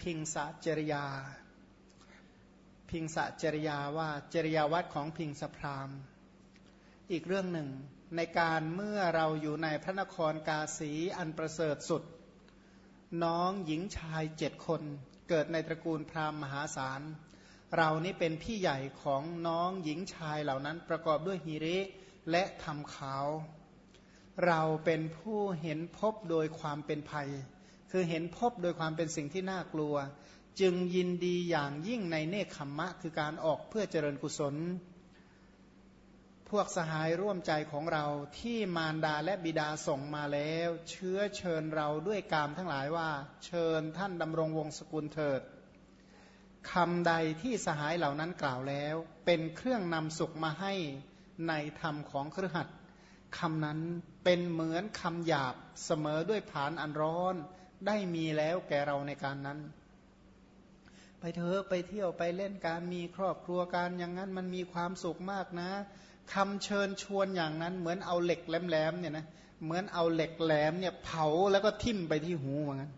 พิงสะจริยา พิงสะจริยาว่าจริยาวัดของพิงสพรามอีกเรื่องหนึ่งในการเมื่อเราอยู่ในพระนครกาสีอันประเสริฐสุด น้องหญิงชายเจ็ดคนเกิดในตระกูลพราหมณ์มหาศาล เรานี่เป็นพี่ใหญ่ของน้องหญิงชายเหล่านั้นประกอบด้วยฮิริและทำขาว เราเป็นผู้เห็นพบโดยความเป็นภัย คือเห็นพบโดยความเป็นสิ่งที่น่ากลัว จึงยินดีอย่างยิ่งในเนคขมมะ คือการออกเพื่อเจริญกุศล พวกสหายร่วมใจของเราที่มารดาและบิดาส่งมาแล้ว เชื้อเชิญเราด้วยกามทั้งหลายว่า เชิญท่านดำรงวงศกุลเถิดคำใดที่สหายเหล่านั้นกล่าวแล้ว เป็นเครื่องนำสุขมาให้ในธรรมของครือขัดคำนั้นเป็นเหมือนคำหยาบเสมอด้วยผานอันร้อน ได้มีแล้วแก่เราในการนั้น ไปเถอะไปเที่ยวไปเล่นการมีครอบครัวการอย่างนั้นมันมีความสุขมากนะคำเชิญชวนอย่างนั้น เหมือนเอาเหล็กแหลมๆเนี่ยนะเหมือนเอาเหล็กแหลมเนี่ยเผาแล้วก็ทิ่มไปที่หูเหมือนกัน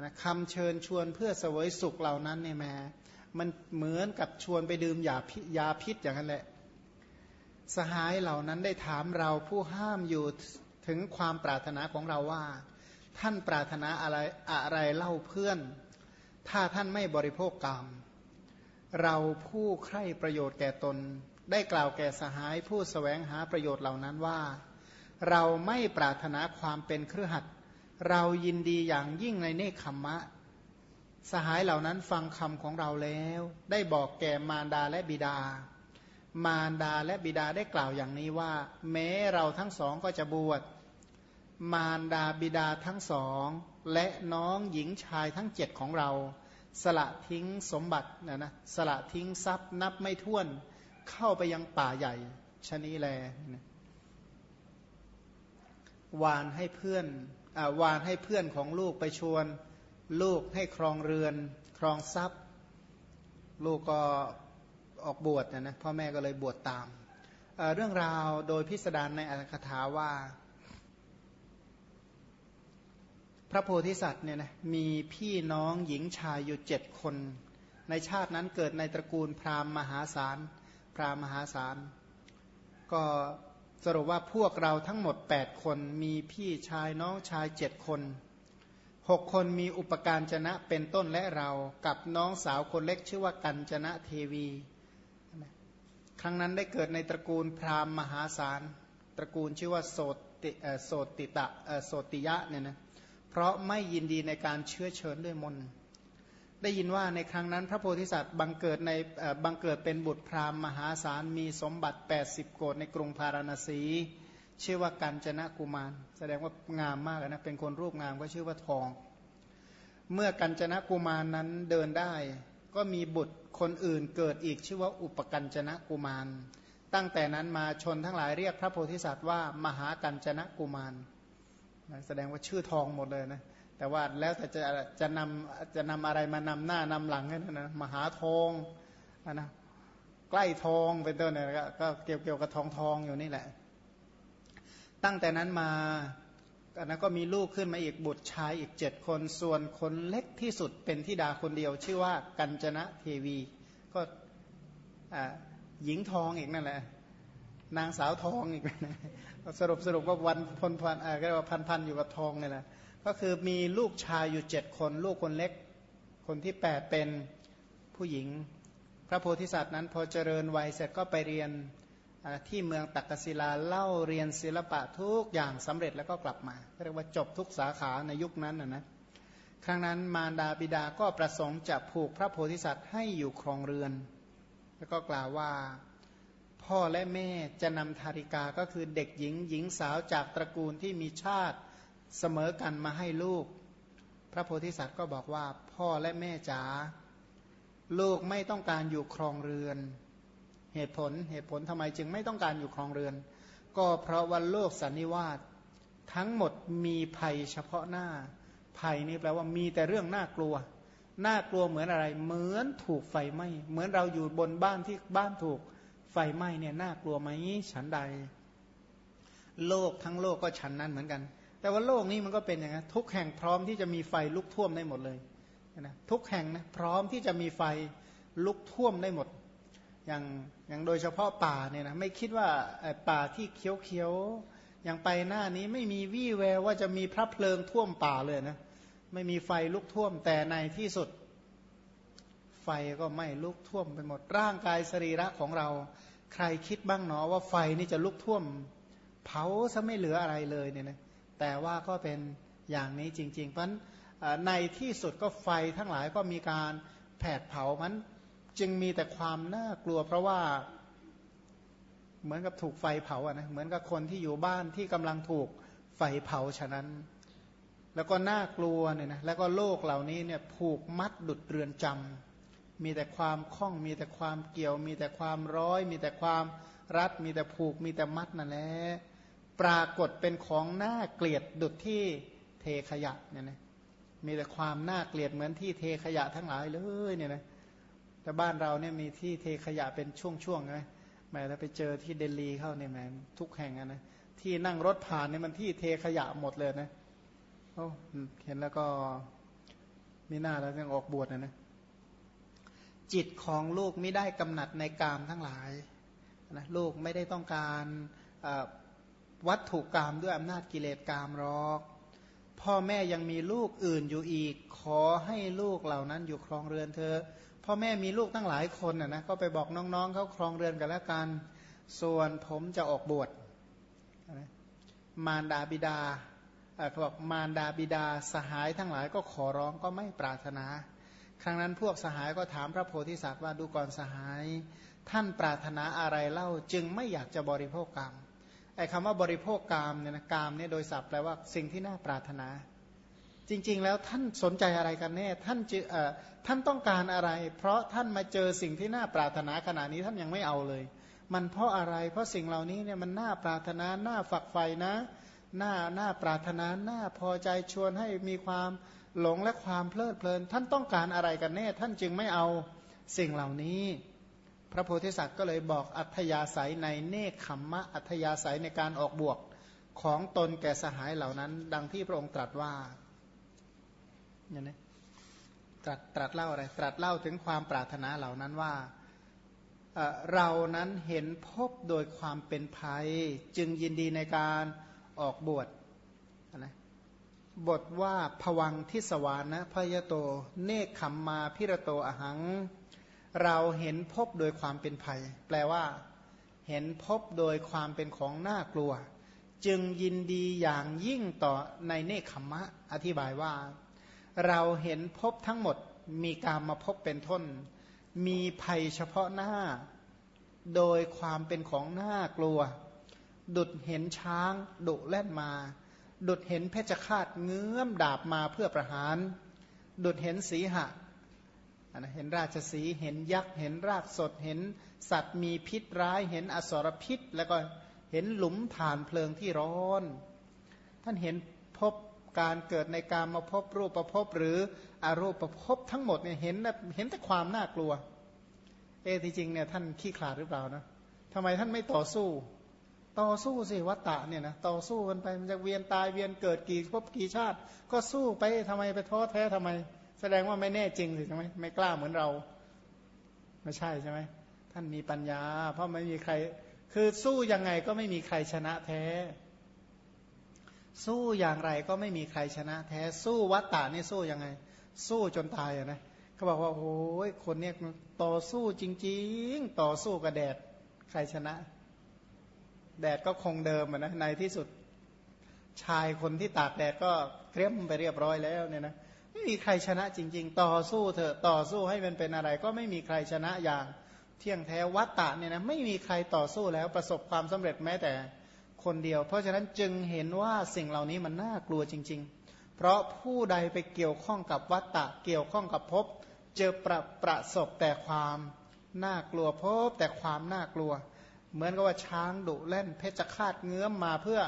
นะคำเชิญชวนเพื่อเสวยสุขเหล่านั้นเนี่ยแม่มันเหมือนกับชวนไปดื่มยายาพิษอย่างนั้นแหละ สหายเหล่านั้นได้ถามเราผู้ห้ามอยู่ถึงความปรารถนาของเราว่า ท่านปรารถนาอะไรอะไรเล่าเพื่อน ถ้าท่านไม่บริโภคกรรมเราผู้ใคร่ประโยชน์แก่ตน ได้กล่าวแก่สหายผู้สแสวงหาประโยชน์เหล่านั้นว่า เราไม่ปรารถนาความเป็นเครือขัดเรายินดีอย่างยิ่งในเนคขมมะ สหายเหล่านั้นฟังคำของเราแล้ว ได้บอกแก่มารดาและบิดา มารดาและบิดาได้กล่าวอย่างนี้ว่า แม้เราทั้งสองก็จะบวช มารดาบิดาทั้งสอง และน้องหญิงชายทั้งเจ็ดของเรา สละทิ้งสมบัตินะนะสละทิ้งทรัพย์นับไม่ถ้วนเข้าไปยังป่าใหญ่ชนีแลวานให้เพื่อนอวานให้เพื่อนของลูกไปชวน ลูกให้ครองเรือน ครองทรัพย์ ลูกก็ออกบวชนะนะพ่อแม่ก็เลยบวชตามเเรื่องราวโดยพิสดารในอัตถกถาว่า พ ระโพธิสัตว์เนี่ยนะมีพี่น้องหญิงชายอยู่เจ็ดคน ในชาตินั้นเกิดในตระกูลพราหมณ์มหาศาล พราหมหาศาล ก็สรุปว่าพวกเราทั้งหมด 8 คนมีพี่ชายน้องชายเจ็ดคนหกคนมีอุปการจนะเป็นต้นและเรากับน้องสาวคนเล็กชื่อว่ากัญจนะเทวี ครั้งนั้นได้เกิดในตระกูลพราหมณ์มหาศาล ตระกูลชื่อว่าโสติโสติตะโสติยะเนี่ยนะ เพราะไม่ยินดีในการเชื้อเชิญด้วยมน ได้ยินว่าในครั้งนั้นพระโพธิสัตว์บังเกิดในบังเกิดเป็นบุตรพราหมณ์มหาศาลมีสมบัติ 80 โกดในกรุงพาราณสี ชื่อว่ากัญจนะกุมาร แสดงว่างามมากนะ เป็นคนรูปงามก็ชื่อว่าทอง เมื่อกัญจนะกุมารนั้นเดินได้ ก็มีบุตรคนอื่นเกิดอีกชื่อว่าอุปกัญจนะกุมาร ตั้งแต่นั้นมาชนทั้งหลายเรียกพระโพธิสัตว์ว่ามหากัญจนะกุมาร แสดงว่าชื่อทองหมดเลยนะแต่ว่าแล้วแต่จะจะนำจะนำอะไรมานำหน้านำหลังนั่นนะมหาทองนะใกล้ทองเป็นต้นเนี่ยก็เกี่ยวเกี่ยวกับทองทองอยู่นี่แหละ ตั้งแต่นั้นมาอันนั้นก็มีลูกขึ้นมาอีกบุตรชายอีกเจ็ดคนส่วนคนเล็กที่สุดเป็นทิดาคนเดียว ชื่อว่ากัญจนะเทวี ก็หญิงทองอีกนั่นแหละ นางสาวทองอีก สรุปสรุปก็วันพนพันอ่าก็เรียกว่าพันพันอยู่กับทองนี่แหละก็คือมีลูกชายอยู่เจ็ดคน ลูกคนเล็ก คนที่แปดเป็นผู้หญิง พระโพธิสัตว์นั้นพอเจริญวัยเสร็จก็ไปเรียนที่เมืองตักกศิลาเล่าเรียนศิลปะทุกอย่างสำเร็จแล้วก็กลับมาเรียกว่าจบทุกสาขาในยุคนั้นนะนะครั้งนั้นมารดาบิดาก็ประสงค์จะผูกพระโพธิสัตว์ให้อยู่ครองเรือน แล้วก็กล่าวว่า พ่อและแม่จะนำธาริกาก็คือเด็กหญิงหญิงสาวจากตระกูลที่มีชาติเสมอกันมาให้ลูก พระโพธิสัตว์ก็บอกว่าพ่อและแม่จ๋าลูกไม่ต้องการอยู่ครองเรือน เหตุผลเหตุผลทำไมจึงไม่ต้องการอยู่ครองเรือน ก็เพราะวันโลกสันนิวาสทั้งหมดมีภัยเฉพาะหน้า ภัยนี่แปลว่ามีแต่เรื่องน่ากลัว น่ากลัวเหมือนอะไร เหมือนถูกไฟไหม้เหมือนเราอยู่บนบ้านที่บ้านถูก ไฟไหม้เนี่ยน่ากลัวไหมฉันใด โลกทั้งโลกก็ฉันนั้นเหมือนกัน แต่ว่าโลกนี้มันก็เป็นอย่างนั้นทุกแห่งพร้อมที่จะมีไฟลุกท่วมได้หมดเลยนะทุกแห่งนะพร้อมที่จะมีไฟลุกท่วมได้หมด อย่างอย่างโดยเฉพาะป่าเนี่ยนะไม่คิดว่าป่าที่เขียวๆอย่างไปหน้านี้ไม่มีวี่แววว่าจะมีพระเพลิงท่วมป่าเลยนะไม่มีไฟลุกท่วมแต่ในที่สุด ไฟก็ไม่ลุกท่วมไปหมดร่างกายสรีระของเรา ใครคิดบ้างเนาะว่าไฟนี่จะลุกท่วม เผาซะไม่เหลืออะไรเลยเนี่ยนะแต่ว่าก็เป็นอย่างนี้จริง ๆ เพราะในที่สุดก็ไฟทั้งหลายก็มีการแผดเผามันจึงมีแต่ความน่ากลัวเพราะว่าเหมือนกับถูกไฟเผาอะนะเหมือนกับคนที่อยู่บ้านที่กำลังถูกไฟเผาฉะนั้น แล้วก็น่ากลัวเนี่ยนะแล้วก็โลกเหล่านี้เนี่ยผูกมัดดุดเรือนจำ มีแต่ความคล้อง มีแต่ความเกี่ยว มีแต่ความร้อย มีแต่ความรัด มีแต่ผูก มีแต่มัดนั่นแหละปรากฏเป็นของน่าเกลียดดุดที่เทขยะเนี่ยนะมีแต่ความน่าเกลียดเหมือนที่เทขยะทั้งหลายเลยเนี่ยนะแต่บ้านเราเนี่ยมีที่เทขยะเป็นช่วงๆไงแม้ถ้าไปเจอที่เดลีเข้าเนี่ยแม้ทุกแห่งนะที่นั่งรถผ่านเนี่ยมันที่เทขยะหมดเลยนะโอ้เห็นแล้วก็มีหน้าแล้วยังออกบวชนะนะ จิตของลูกไม่ได้กำหนัดในกามทั้งหลายนะลูกไม่ได้ต้องการวัตถุกรรมด้วยอำนาจกิเลสกรรมหรอก พ่อแม่ยังมีลูกอื่นอยู่อีก ขอให้ลูกเหล่านั้นอยู่ครองเรือนเธอ พ่อแม่มีลูกตั้งหลายคนนะนะก็ไปบอกน้องๆเขาครองเรือนกันแล้วกัน ส่วนผมจะออกบวชมารดาบิดาเขาบอกมารดาบิดาสหายทั้งหลายก็ขอร้องก็ไม่ปรารถนา ครั้งนั้นพวกสหายก็ถามพระโพธิสัตว์ว่าดูก่อนสหาย ท่านปรารถนาอะไรเล่าจึงไม่อยากจะบริโภคกรรมไอ้คำว่าบริโภคกามเนี่ยนะกามเนี่ยโดยศัพท์แปลว่าสิ่งที่น่าปรารถนา จริง ๆ แล้วท่านสนใจอะไรกันแน่ท่านจะท่านต้องการอะไร เพราะท่านมาเจอสิ่งที่น่าปรารถนาขณะนี้ท่านยังไม่เอาเลย มันเพราะอะไร เพราะสิ่งเหล่านี้เนี่ยมันน่าปรารถนาน่าฝักใฝ่นะน่าน่าปรารถนาน่าพอใจชวนให้มีความ หลงและความเพลิดเพลิน ท่านต้องการอะไรกันแน่ ท่านจึงไม่เอาสิ่งเหล่านี้ พระโพธิสัตว์ก็เลยบอกอัธยาศัยในเนคขมมะอัธยาศัยในการออกบวกของตนแก่สหายเหล่านั้น ดังที่พระองค์ตรัสว่าอย่างนี้ตรัสตรัสเล่าอะไร ตรัสเล่าถึงความปรารถนาเหล่านั้นว่าเรานั้นเห็นพบโดยความเป็นภัย จึงยินดีในการออกบวชนะ บทว่าผวังทิสวานะพยโต เนคขมมาพิระโตอหัง เราเห็นพบโดยความเป็นภัย แปลว่า เห็นพบโดยความเป็นของน่ากลัว จึงยินดีอย่างยิ่งต่อในเนคขมมะ อธิบายว่า เราเห็นพบทั้งหมดมีการมาพบเป็นทนมีภัยเฉพาะหน้า โดยความเป็นของน่ากลัว ดุดเห็นช้างดุแล่นมา ดุดเห็นเพชฌฆาตเงื้อมดาบมาเพื่อประหาร ดุดเห็นสีหะนะเห็นราชสีเห็นยักษ์ เห็นรากสด เห็นสัตว์มีพิษร้าย เห็นอสรพิษ แล้วก็เห็นหลุมฐานเพลิงที่ร้อน ท่านเห็นพบการเกิดในการมาพบรูปประพบหรืออารูปประพบทั้งหมดเนี่ยเห็นเห็นแต่ความน่ากลัว เอที่จริงเนี่ยท่านขี้ขลาดหรือเปล่านะทำไมท่านไม่ต่อสู้ ต่อสู้สิวัตตะเนี่ยนะต่อสู้กันไปมันจะเวียนตายเวียนเกิดกี่พบกี่ชาติ ก็สู้ไปทำไมไปท้อแท้ทำไม แสดงว่าไม่แน่จริงสิใช่ไหมไม่กล้าเหมือนเรา ไม่ใช่ใช่ไหมท่านมีปัญญา เพราะไม่มีใคร คือสู้ยังไงก็ไม่มีใครชนะแท้ สู้อย่างไรก็ไม่มีใครชนะแท้ สู้วัตตานี่สู้ยังไง สู้จนตายอะนะเขาบอกว่าโอ้ยคนเนี้ยต่อสู้จริง ๆ ต่อสู้กับแดดใครชนะ แดดก็คงเดิมนะในที่สุดชายคนที่ตากแดดก็เครียมไปเรียบร้อยแล้วเนี่ยนะไม่มีใครชนะจริง ๆ ต่อสู้เถอะต่อสู้ให้มันเป็นอะไร ก็ไม่มีใครชนะอย่างเที่ยงแท้วัตตะเนี่ยนะไม่มีใครต่อสู้แล้วประสบความสำเร็จแม้แต่คนเดียว เพราะฉะนั้นจึงเห็นว่าสิ่งเหล่านี้มันน่ากลัวจริง ๆ เพราะผู้ใดไปเกี่ยวข้องกับวัตตะ เกี่ยวข้องกับภพเจอประประสบแต่ความน่ากลัวพบแต่ความน่ากลัว เหมือนกับว่าช้างดุเล่นเพชรคาดเงื้อมมาเพื่อ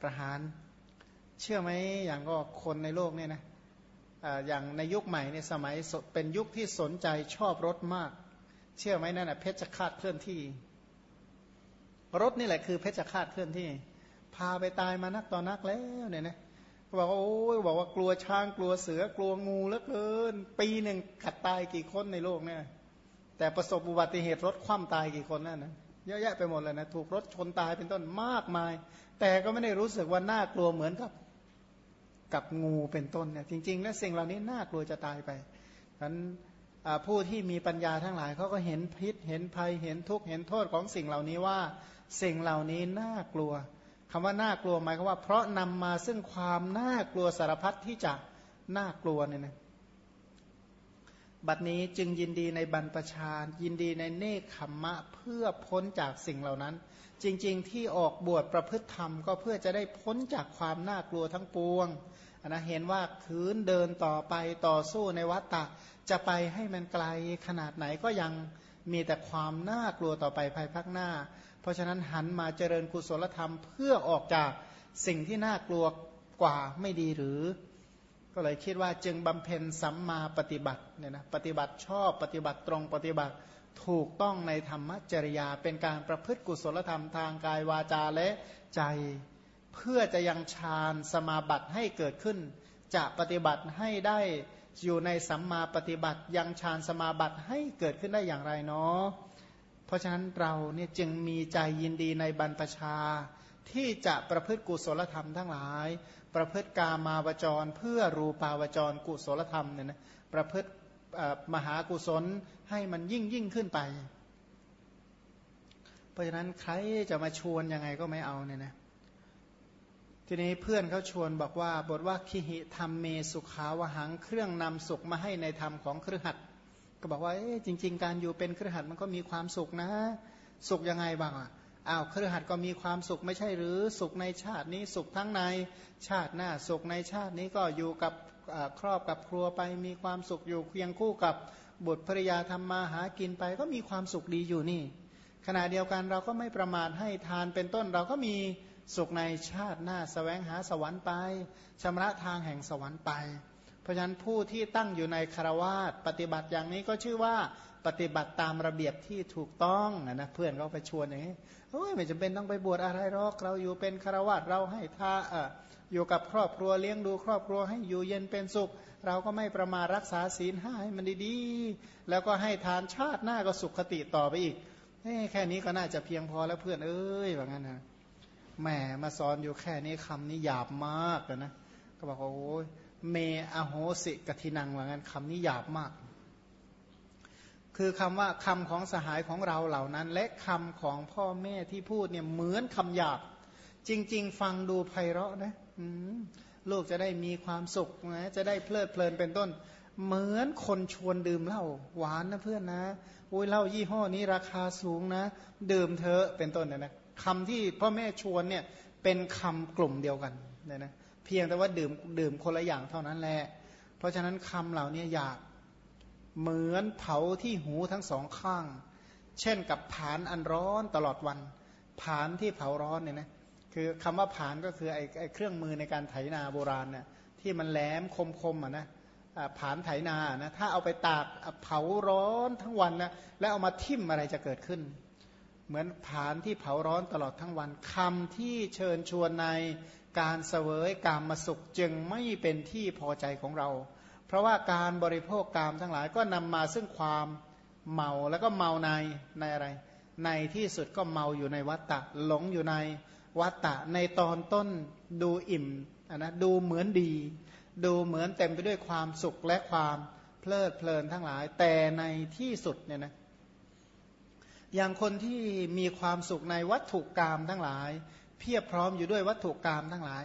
ประหาร เชื่อไหมอย่างก็คนในโลกเนี่ยนะอย่างในยุคใหม่ในสมัยเป็นยุคที่สนใจชอบรถมาก เชื่อไหมนั่นแหะเพชฌฆาตเคลื่อนที่ รถนี่แหละคือเพชฌฆาตเคลื่อนที่ พาไปตายมานักต่อนักแล้วเนี่ยนะเขาบอกว่าโอ้ยบอกว่ากลัวช้างกลัวเสือกลัวงูเหลือเกิน ปีหนึ่งขัดตายกี่คนในโลกเนี่ยแต่ประสบอุบัติเหตุรถคว่ำตายกี่คนนั่นนะ เยอะแยะไปหมดเลยนะถูกรถชนตายเป็นต้นมากมาย แต่ก็ไม่ได้รู้สึกว่าน่ากลัวเหมือนกับกับงูเป็นต้นเนี่ยจริงๆแล้วสิ่งเหล่านี้น่ากลัวจะตายไปฉะนั้นผู้ที่มีปัญญาทั้งหลายเขาก็เห็นพิษเห็นภัยเห็นทุกข์เห็นโทษของสิ่งเหล่านี้ว่า สิ่งเหล่านี้น่ากลัวคำว่าน่ากลัวหมายความว่าเพราะนำมาซึ่งความน่ากลัวสารพัดที่จะน่ากลัวเนี่ยนะ บัดนี้จึงยินดีในบรรพชายินดีในเนคขมมะเพื่อพ้นจากสิ่งเหล่านั้น จริงๆ ที่ออกบวชประพฤติธรรมก็เพื่อจะได้พ้นจากความน่ากลัวทั้งปวงนะเห็นว่าคืนเดินต่อไปต่อสู้ในวัฏฏะจะไปให้มันไกลขนาดไหนก็ยังมีแต่ความน่ากลัวต่อไปภายภาคหน้า เพราะฉะนั้นหันมาเจริญกุศลธรรมเพื่อออกจากสิ่งที่น่ากลัวกว่าไม่ดีหรือ ก็เลยคิดว่าจึงบำเพ็ญสัมมาปฏิบัติเนี่ยนะปฏิบัติชอบปฏิบัติตรงปฏิบัติถูกต้องในธรรมจริยา เป็นการประพฤติกุศลธรรมทางกายวาจาและใจ เพื่อจะยังฌานสมาบัติให้เกิดขึ้น จะปฏิบัติให้ได้อยู่ในสัมมาปฏิบัติ ยังฌานสมาบัติให้เกิดขึ้นได้อย่างไรเนาะเพราะฉะนั้นเราเนี่ยจึงมีใจยินดีในบรรพชา ที่จะประพฤติกุศลธรรมทั้งหลาย ประพฤติกามาวจร เพื่อรูปาวจรกุศลธรรมเนี่ยนะประพฤติมหากุศลให้มันยิ่งยิ่งขึ้นไป เพราะฉะนั้นใครจะมาชวนยังไงก็ไม่เอาเนี่ยนะทีนี้เพื่อนเขาชวนบอกว่า บทว่าคิหิธรรมเมสุขาวหังเครื่องนำสุขมาให้ในธรรมของเครือขัดก็บอกว่าจริง ๆ การอยู่เป็นเครือขัดมันก็มีความสุขนะ สุขยังไงบ้างอะ อ้าวเครือขัดก็มีความสุขไม่ใช่หรือสุขในชาตินี้สุขทั้งในชาติหน้าสุขในชาตินี้ก็อยู่กับครอบกับครัวไป มีความสุขอยู่เคียงคู่กับบุตรภริยาทำมาหากินไป ก็มีความสุขดีอยู่นี่ ขณะเดียวกันเราก็ไม่ประมาทให้ทานเป็นต้นเราก็มีสุขในชาติหน้าสแสวงหาสวรรค์ไปชำระทางแห่งสวรรค์ไป เพราะฉะนั้นผู้ที่ตั้งอยู่ในคารวาสปฏิบัติอย่างนี้ก็ชื่อว่า ปฏิบัติตามระเบียบที่ถูกต้องนะเพื่อนเขาไปชวนอย่างนี้โอ้ยไม่จำเป็นต้องไปบวชอะไรหรอก เราอยู่เป็นคารวาสเราให้ท่าเอออยู่กับครอบครัวเลี้ยงดูครอบครัวให้อยู่เย็นเป็นสุข เราก็ไม่ประมารักษาศีลห้าให้มันดีๆ แล้วก็ให้ทานชาติหน้าก็สุขคติต่อไปอีกแค่นี้ก็น่าจะเพียงพอแล้วเพื่อนเอ้ยว่างั้นนะแหมมาสอนอยู่แค่นี้คำนี้หยาบมากนะก็บอกว่าโอ้ยเมอโหสิกทินังว่างั้นคำนี้หยาบมาก คือคำว่าคำของสหายของเราเหล่านั้น และคำของพ่อแม่ที่พูดเนี่ยเหมือนคำหยาบ จริง ๆ ฟังดูไพเราะนะลูกจะได้มีความสุขนะจะได้เพลิดเพลินเป็นต้น เหมือนคนชวนดื่มเหล้าหวานนะเพื่อนนะโอ้ยเหล้ายี่ห้อนี้ราคาสูงนะ ดื่มเถอะเป็นต้นนะนะคำที่พ่อแม่ชวนเนี่ยเป็นคำกลุ่มเดียวกันนี่ยนะเพียงแต่ว่าดื่มดื่มคนละอย่างเท่านั้นแหละเพราะฉะนั้นคำเหล่านี้อยาก เหมือนเผาที่หูทั้งสองข้าง เช่นกับผานอันร้อนตลอดวัน ผานที่เผาร้อนเนี่ยนะคือคำว่าผานก็คือไอ้ไอเครื่องมือในการไถนาโบราณเนี่ยที่มันแหลมคมคมอะนะผานไถนานะถ้าเอาไปตากเผาร้อนทั้งวันนะแล้วเอามาทิ่มอะไรจะเกิดขึ้น เหมือนผานที่เผาร้อนตลอดทั้งวันคำที่เชิญชวนในการเสวยกามมาสุขจึงไม่เป็นที่พอใจของเรา เพราะว่าการบริโภคกามทั้งหลายก็นำมาซึ่งความเมาแล้วก็เมาในในอะไร ในที่สุดก็เมาอยู่ในวัตตะหลงอยู่ในวัตตะในตอนต้นดูอิ่มนะดูเหมือนดี ดูเหมือนเต็มไปด้วยความสุขและความเพลิดเพลินทั้งหลาย แต่ในที่สุดเนี่ยนะอย่างคนที่มีความสุขในวัตถุกรรมทั้งหลาย เพียบพร้อมอยู่ด้วยวัตถุกรรมทั้งหลาย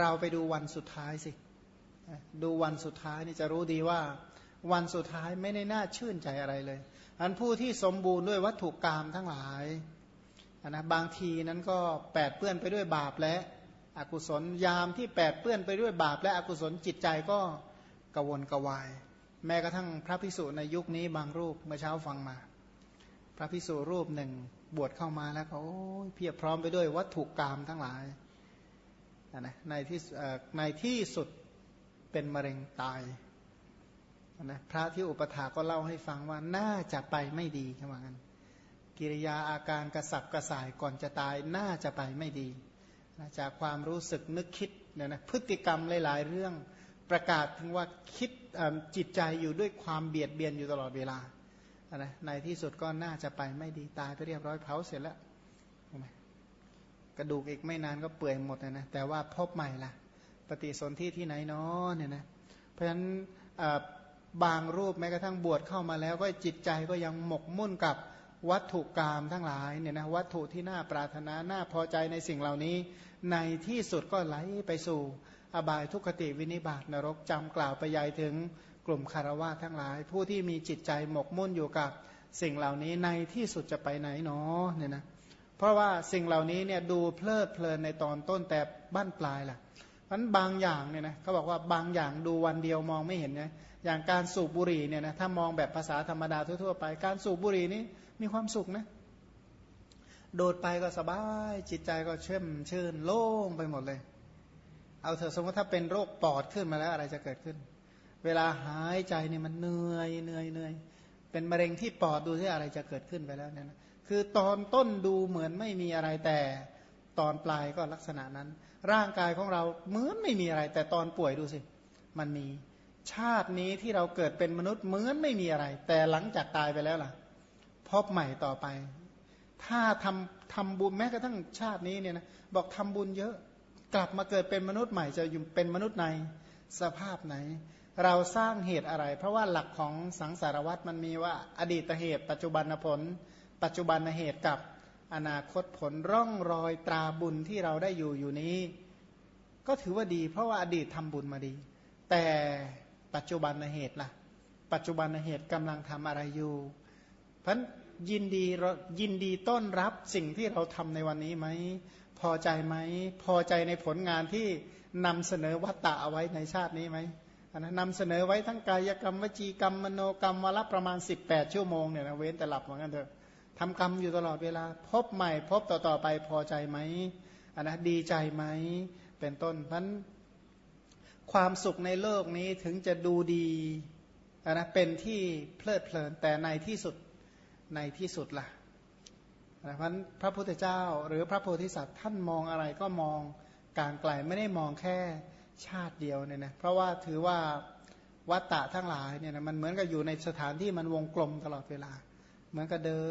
เราไปดูวันสุดท้ายสิ ดูวันสุดท้ายนี่จะรู้ดีว่า วันสุดท้ายไม่ได้น่าชื่นใจอะไรเลย อันผู้ที่สมบูรณ์ด้วยวัตถุกรรมทั้งหลายนะบางทีนั้นก็แปดเปื้อนไปด้วยบาปและอกุศลยามที่แปดเปื้อนไปด้วยบาปและอกุศลจิตใจก็กวนกวาย แม้กระทั่งพระภิกษุในยุคนี้บางรูปเมื่อเช้าฟังมา พระพิสุรูปหนึ่งบวชเข้ามาแล้วก็เพียบพร้อมไปด้วยวัตถุกรรมทั้งหลายนะในที่ในที่สุด เป็นมะเร็งตายนะพระที่อุปถาก็เล่าให้ฟังว่าน่าจะไปไม่ดีขว่างั้นกิริยาอาการกระสับกระส่ายก่อนจะตายน่าจะไปไม่ดีนะจากความรู้สึกนึกคิดเนี่ยนะพฤติกรรมหลาย ๆ เรื่องประกาศถึงว่าคิดจิตใจอยู่ด้วยความเบียดเบียนอยู่ตลอดเวลานะในที่สุดก็น่าจะไปไม่ดีตายไปเรียบร้อยเผาเสร็จแล้วกระดูกอีกไม่นานก็เปื่อยหมดนะนะแต่ว่าพบใหม่ละ ปฏิสนธิที่ไหนเนาะเนี่ยนะเพราะฉะนั้นบางรูปแม้กระทั่งบวชเข้ามาแล้วก็จิตใจก็ยังหมกมุ่นกับวัตถุกรรมทั้งหลายเนี่ยนะวัตถุที่น่าปรารถนาน่าพอใจในสิ่งเหล่านี้ ในที่สุดก็ไหลไปสู่ อบายทุกขติวินิบาตนรกจำกล่าวไปยายถึงกลุ่มคารวะทั้งหลาย ผู้ที่มีจิตใจหมกมุ่นอยู่กับสิ่งเหล่านี้ในที่สุดจะไปไหนเนาะเนี่ยนะเพราะว่าสิ่งเหล่านี้เนี่ยดูเพลิดเพลินในตอนต้นแต่บ้านปลายล่ะ มันบางอย่างเนี่ยนะเขาบอกว่าบางอย่างดูวันเดียวมองไม่เห็นนะอย่างการสูบบุหรี่เนี่ยนะถ้ามองแบบภาษาธรรมดาทั่วๆไป การสูบบุหรี่นี้มีความสุขนะโดดไปก็สบายจิตใจก็เชื่อมชื่น โล่งไปหมดเลย เอาเถอะสมมติถ้าเป็นโรคปอดขึ้นมาแล้วอะไรจะเกิดขึ้น เวลาหายใจเนี่ยมันเหนื่อยเหนื่อยเหนื่อยเป็นมะเร็งที่ปอดดูที่อะไรจะเกิดขึ้นไปแล้วเนี่ยนะคือตอนต้นดูเหมือนไม่มีอะไรแต่ตอนปลายก็ลักษณะนั้น ร่างกายของเราเหมือนไม่มีอะไร แต่ตอนป่วยดูสิ มันมีชาตินี้ที่เราเกิดเป็นมนุษย์เหมือนไม่มีอะไร แต่หลังจากตายไปแล้วล่ะ พบใหม่ต่อไป ถ้าทำทำบุญแม้กระทั่งชาตินี้เนี่ยนะบอกทำบุญเยอะกลับมาเกิดเป็นมนุษย์ใหม่จะอยู่เป็นมนุษย์ในสภาพไหน เราสร้างเหตุอะไร เพราะว่าหลักของสังสารวัตรมันมีว่าอดีตเหตุ ปัจจุบันผล ปัจจุบันเหตุกับ อนาคตผลร่องรอยตราบุญที่เราได้อยู่อยู่นี้ ก็ถือว่าดี เพราะว่าอดีตทำบุญมาดี แต่ปัจจุบันเหตุล่ะ ปัจจุบันเหตุกำลังทำอะไรอยู่เพราะยินดียินดีต้อนรับสิ่งที่เราทำในวันนี้ไหมพอใจไหมพอใจในผลงานที่นำเสนอวัตตะเอาไว้ในชาตินี้ไหมนะนำเสนอไว้ทั้งกายกรรมวจีกรรมมโนกรรมวันละประมาณ 18 ชั่วโมงเนี่ยนะเว้นแต่หลับเหมือนกันเถอะ ทำกรรมอยู่ตลอดเวลา พบใหม่ พบต่อๆไปพอใจไหมอันนะดีใจไหมเป็นต้นเพราะความสุขในโลกนี้ถึงจะดูดีนะเป็นที่เพลิดเพลินแต่ในที่สุดในที่สุดละ่ะเพราะพระพุทธเจ้าหรือพระโพธิสัตว์ท่านมองอะไรก็มองการไกลไม่ได้มองแค่ชาติเดียวเนี่ยนะเพราะว่าถือว่าวัตตะทั้งหลายเนี่ยนะมันเหมือนกับอยู่ในสถานที่มันวงกลมตลอดเวลา เหมือนกับเดิ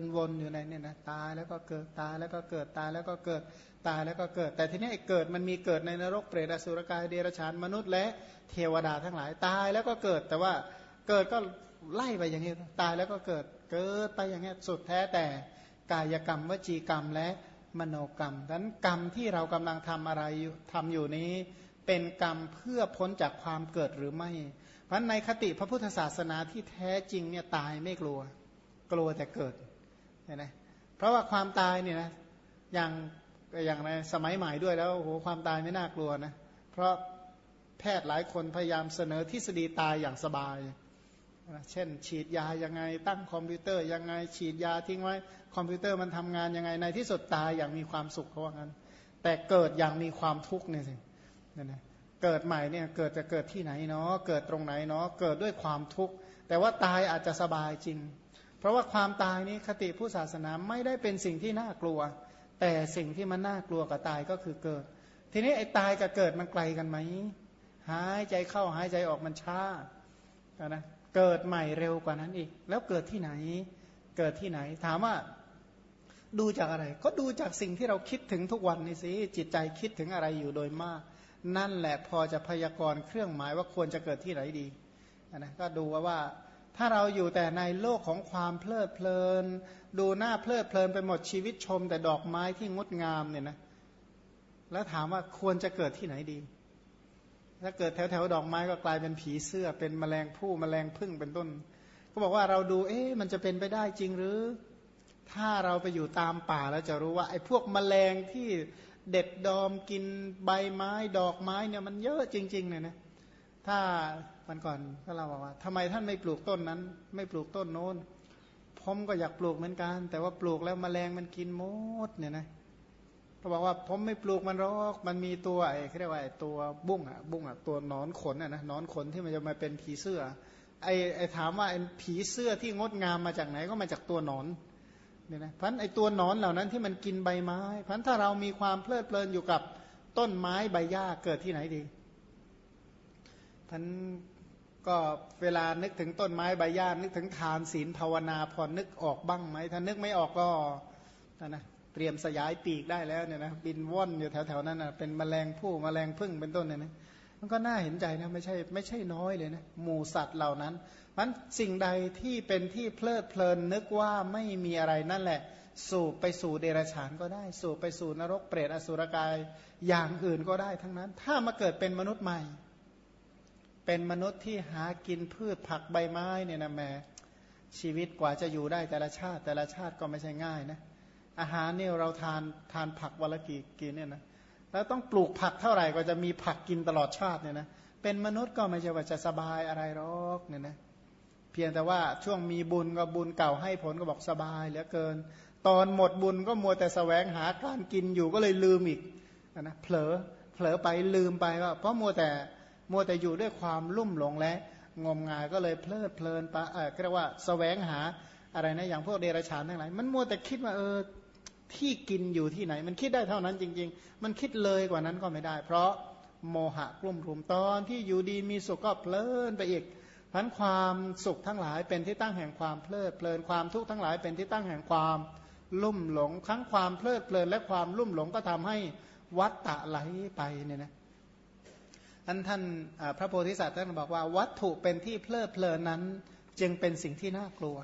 นวนอยู่ในเนี่ยนะตายแล้วก็เกิดตายแล้วก็เกิดตายแล้วก็เกิดตายแล้วก็เกิด แต่ทีนี้ไอ้เกิดมันมีเกิดในนรกเปรตอสุรกายเดรัจฉานมนุษย์และเทวดาทั้งหลายตายแล้วก็เกิดแต่ว่าเกิดก็ไล่ไปอย่างนี้ตายแล้วก็เกิดเกิดไปอย่างนี้สุดแท้แต่กายกรรมวจีกรรมและมโนกรรมดังนั้นกรรมที่เรากำลังทำอะไรทำอยู่นี้ เป็นกรรมเพื่อพ้นจากความเกิดหรือไม่ เพราะในคติพระพุทธศาสนาที่แท้จริงเนี่ยตายไม่กลัว กลัวแต่เกิดเห็นไหมเพราะว่าความตายเนี่ยนะอย่างอย่างในสมัยใหม่ด้วยแล้วโอ้โหความตายไม่น่ากลัวนะเพราะแพทย์หลายคนพยายามเสนอทฤษฎีตายอย่างสบายเช่น ฉีดยายังไงตั้งคอมพิวเตอร์ยังไง ฉีดยาทิ้งไว้คอมพิวเตอร์มันทำงานยังไงในที่สุดตายอย่างมีความสุขเขาว่างั้น แต่เกิดอย่างมีความทุกข์เนี่ยสินี่นะเกิดใหม่เนี่ยเกิดจะเกิดที่ไหนเนาะเกิดตรงไหนเนาะเกิดด้วยความทุกข์แต่ว่าตายอาจจะสบายจริง เพราะว่าความตายนี้คติพุทธศาสนาไม่ได้เป็นสิ่งที่น่ากลัว แต่สิ่งที่มันน่ากลัวกับตายก็คือเกิด ทีนี้ไอ้ตายกับเกิดมันไกลกันไหมหายใจเข้าหายใจออกมันช้านะเกิดใหม่เร็วกว่านั้นอีก แล้วเกิดที่ไหน เกิดที่ไหน ถามว่าดูจากอะไร ก็ดูจากสิ่งที่เราคิดถึงทุกวันนี่สิจิตใจคิดถึงอะไรอยู่โดยมาก นั่นแหละพอจะพยากรณ์เครื่องหมายว่าควรจะเกิดที่ไหนดีนะก็ดูว่าว่า ถ้าเราอยู่แต่ในโลกของความเพลิดเพลิน ดูหน้าเพลิดเพลินไปหมดชีวิตชม แต่ดอกไม้ที่งดงามเนี่ยนะแล้วถามว่าควรจะเกิดที่ไหนดี ถ้าเกิดแถวแถวดอกไม้ก็กลายเป็นผีเสื้อเป็นแมลงผู้แมลงพึ่งเป็นต้น ก็บอกว่าเราดูเอ๊ะมันจะเป็นไปได้จริงหรือ ถ้าเราไปอยู่ตามป่าแล้วจะรู้ว่าไอ้พวกแมลงที่เด็ดดอมกินใบไม้ ดอกไม้เนี่ยมันเยอะจริงๆเนี่ยนะถ้า วันก่อนก็เราบอกว่าทำไมท่านไม่ปลูกต้นนั้น ไม่ปลูกต้นโน้นผมก็อยากปลูกเหมือนกัน แต่ว่าปลูกแล้วมแมลงมันกินมดเนี่ยนะเขาบอกว่าผมไม่ปลูกมันหรอกมันมีตัวไอ้เขาเรียกว่าไอ้ตัวบุ้งอะบุ้งอะตัวนอนขนอะนะนอนขนที่มันจะมาเป็นผีเสื้อไอ้ไอ้ถามว่าไอ้ผีเสื้อที่งดงามมาจากไหนก็มาจากตัวนอนเนี่ยนะพันไอ้ตัวนอนเหล่านั้นที่มันกินใบไม้พันถ้าเรามีความเพลิดเพลินอยู่กับต้นไม้ใบหญ้าเกิดที่ไหนดีท่าน ก็เวลานึกถึงต้นไม้ใบหญ้านึกถึงทานศีลภาวนาพอนึกออกบ้างไหมถ้านึกไม่ออกก็นะเตรียมสยายปีกได้แล้วเนี่ยนะบินว่อนอยู่แถวๆนั้นนะเป็นแมลงผู้แมลงพึ่งเป็นต้นเนี่ยนะมันก็น่าเห็นใจนะไม่ใช่ไม่ใช่น้อยเลยนะหมูสัตว์เหล่านั้นมันสิ่งใดที่เป็นที่เพลิดเพลินนึกว่าไม่มีอะไรนั่นแหละ สู่ไปสู่เดรัจฉานก็ได้ สู่ไปสู่นรกเปรตอสุรกายอย่างอื่นก็ได้ทั้งนั้น ถ้ามาเกิดเป็นมนุษย์ใหม่ เป็นมนุษย์ที่หากินพืชผักใบไม้เนี่ยนะแม่ชีวิตกว่าจะอยู่ได้แต่ละชาติ แต่ละชาติก็ไม่ใช่ง่ายนะอาหารเนี่ยเราทานทานผักวันละกี่กินเนี่ยนะแล้วต้องปลูกผักเท่าไหร่ก็จะมีผักกินตลอดชาติเนี่ยนะเป็นมนุษย์ก็ไม่ใช่ว่าจะสบายอะไรหรอกเนี่ยนะเพียงแต่ว่าช่วงมีบุญก็บุญเก่าให้ผลก็บอกสบายเหลือเกิน ตอนหมดบุญก็มัวแต่สแสวงหาการกินอยู่ก็เลยลืมอีกนะเผลอเผลอไปลืมไปว่าเพราะมัวแต่ มัวแต่อยู่ด้วยความลุ่มหลงและงมงายก็เลยเพลิดเพลินไปเออเรียกว่าสแสวงหาอะไรนะอย่างพวกเดรัจฉานทั้งหลายมันมัวแต่คิดว่าเออที่กินอยู่ที่ไหน มันคิดได้เท่านั้นจริง ๆ มันคิดเลยกว่านั้นก็ไม่ได้ เพราะโมหะกลุ่มรุมตอนที่อยู่ดีมีสุขก็เพลินไปอีกพันความสุขทั้งหลายเป็นที่ตั้งแห่งความเพลิดเพลินความทุกข์ทั้งหลายเป็นที่ตั้งแห่งความลุ่มหลงทั้งความเพลิดเพลินและความลุ่มหลงก็ทำให้วัตตะไหลไปเนี่ยนะ อันท่านพระโพธิสัตว์ท่านบอกว่าวัตถุเป็นที่เพลิดเพลินนั้นจึงเป็นสิ่งที่น่ากลัว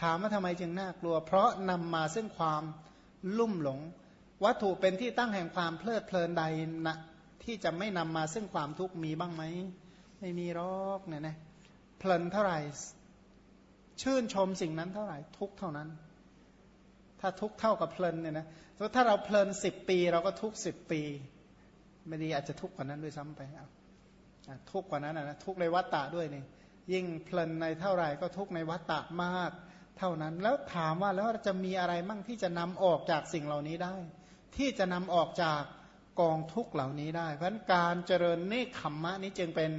ถามว่าทำไมจึงน่ากลัว เพราะนำมาซึ่งความลุ่มหลง วัตถุเป็นที่ตั้งแห่งความเพลิดเพลินใดนะที่จะไม่นำมาซึ่งความทุกข์มีบ้างไหมไม่มีรอกเนี่ยนะเพลินเท่าไหร่ ชื่นชมสิ่งนั้นเท่าไหร่ทุกเท่านั้น ถ้าทุกเท่ากับเพลินเนี่ยนะถ้าเราเพลินสิบปี เราก็ทุกสิบปี ไม่ดีอาจจะทุกข์กว่านั้นด้วยซ้ำไปเอาทุกข์กว่านั้นนะทุกข์ในวัตตะด้วยนี่ยิ่งเพลินในเท่าไหร่ก็ทุกข์ในวัตตะมากเท่านั้น แล้วถามว่าแล้วจะมีอะไรมั่งที่จะนำออกจากสิ่งเหล่านี้ได้ ที่จะนำออกจากกองทุกข์เหล่านี้ได้ เพราะฉะนั้นการเจริญเนคขมมะนี้จึงเป็น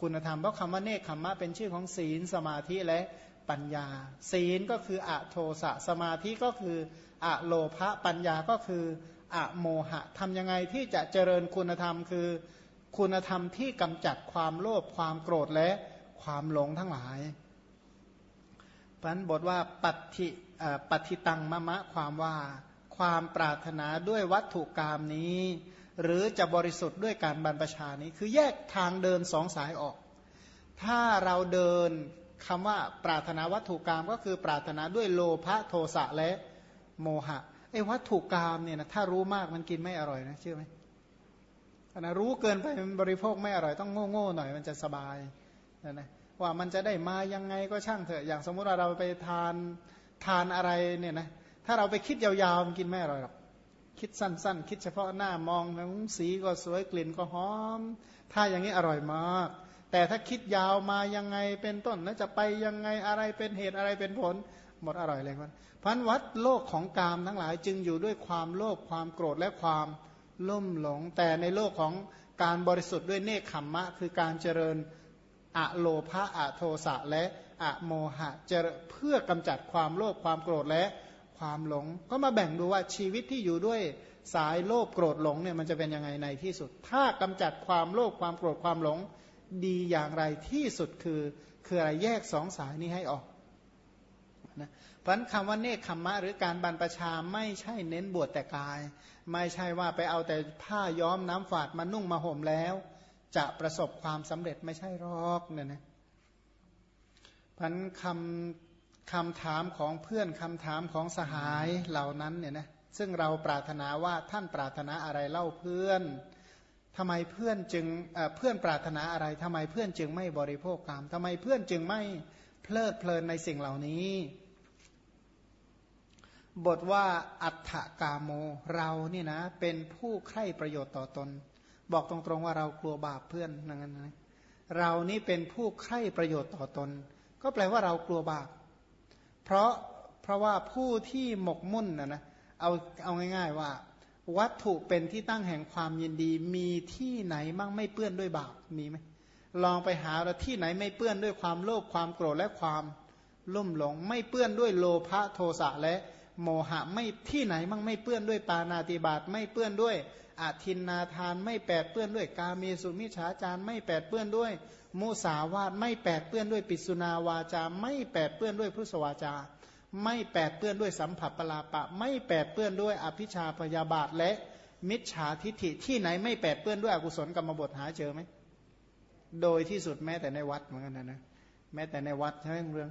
คุณธรรมเพราะคำว่าเนคขมมะเป็นชื่อของศีลสมาธิและปัญญา ศีลก็คืออะโทสะสมาธิก็คืออะโลภะปัญญาก็คือ อะโมหะทำยังไงที่จะเจริญคุณธรรม คือคุณธรรมที่กำจัดความโลภความโกรธและความหลงทั้งหลายพันบทว่าปัติปฏิตังมะมะความว่าความปรารถนาด้วยวัตถุกรรมนี้ หรือจะบริสุทธิ์ด้วยการบรรพชานี้ คือแยกทางเดินสองสายออก ถ้าเราเดินคำว่าปรารถนาวัตถุกรรมก็คือปรารถนาด้วยโลภะโทสะและโมหะ อ้วัตถุกรรมเนี่ยนะถ้ารู้มากมันกินไม่อร่อยนะเชื่อไหมนะรู้เกินไปมันบริโภคไม่อร่อยต้องโง่โง่หน่อยมันจะสบายนะนะว่ามันจะได้มายังไงก็ช่างเถอะอย่างสมมุติว่าเราไปทานทานอะไรเนี่ยนะถ้าเราไปคิดยาวๆมันกินไม่อร่อยหรอกคิดสั้น ๆ คิดเฉพาะหน้ามองนะสีก็สวยกลิ่นก็หอม ถ้าอย่างนี้อร่อยมาก แต่ถ้าคิดยาวมายังไงเป็นต้นแล้วจะไปยังไงอะไรเป็นเหตุอะไรเป็นผล หมดอร่อยเลยมันพันวัดโลกของกามทั้งหลายจึงอยู่ด้วยความโลภความโกรธและความล่มหลง แต่ในโลกของการบริสุทธิ์ด้วยเนคขมมะ คือการเจริญอะโลภะอะโทสะและอะโมหะเจเพื่อกำจัดความโลภความโกรธและความหลง ก็มาแบ่งดูว่าชีวิตที่อยู่ด้วยสายโลภโกรธหลงเนี่ยมันจะเป็นยังไงในที่สุด ถ้ากำจัดความโลภความโกรธความหลง ดีอย่างไรที่สุดคือ คืออะไรแยกสองสายนี้ให้ออก นะเพราะคำว่าเนคขมมะหรือการบรรพชาไม่ใช่เน้นบวชแต่กาย ไม่ใช่ว่าไปเอาแต่ผ้าย้อมน้ำฝาดมานุ่งมาห่มแล้ว จะประสบความสำเร็จไม่ใช่รอกเนี่ยนะพันคำคำถามของเพื่อนคำถามของสหายเหล่านั้นเนี่ยนะซึ่งเราปรารถนาว่าท่านปรารถนาอะไรเล่าเพื่อนทำไมเพื่อนจึงเพื่อนปรารถนาอะไรทำไมเพื่อนจึงไม่บริโภคกรรมทำไมเพื่อนจึงไม่เพลิดเพลินในสิ่งเหล่านี้ บทว่าอัฏฐกาโมเรานี่นะ เป็นผู้ใคร่ประโยชน์ต่อตน บอกตรงๆว่าเรากลัวบาปเพื่อนนั่นนะเรานี่เป็นผู้ใคร่ประโยชน์ต่อตน ก็แปลว่าเรากลัวบาปเพราะเพราะว่าผู้ที่หมกมุ่นนะนะเอาเอาง่าย ๆว่า วัตถุเป็นที่ตั้งแห่งความยินดี มีที่ไหนมั่งไม่เปื้อนด้วยบาปมีไหมลองไปหาแล้วที่ไหนไม่เปื้อนด้วยความโลภความโกรธและความลุ่มหลง ไม่เปื้อนด้วยโลภะโทสะและ โมหะไม่ที่ไหนมั่งไม่เปื้อนด้วยปานาติบาตไม่เปื้อนด้วยอาทินนาทานไม่แปดเปื้อนด้วยกาเมสุมิฉาจารไม่แปดเปื้อนด้วย มุสาวาทไม่แปดเปื้อนด้วยปิสุนาวาจา ไม่แปดเปื้อนด้วยพุทธวาจา ไม่แปดเปื้อนด้วยสัมผัสปลาปะ ไม่แปดเปื้อนด้วยอภิชาพยาบาทและมิจฉาทิฐิที่ไหนไม่แปดเปื้อนด้วยอกุศลกรรมบทหาเจอไหมโดยที่สุดแม้แต่ในวัดเหมือนกันนะนะแม้แต่ในวัดใช่ไหมเรื่อง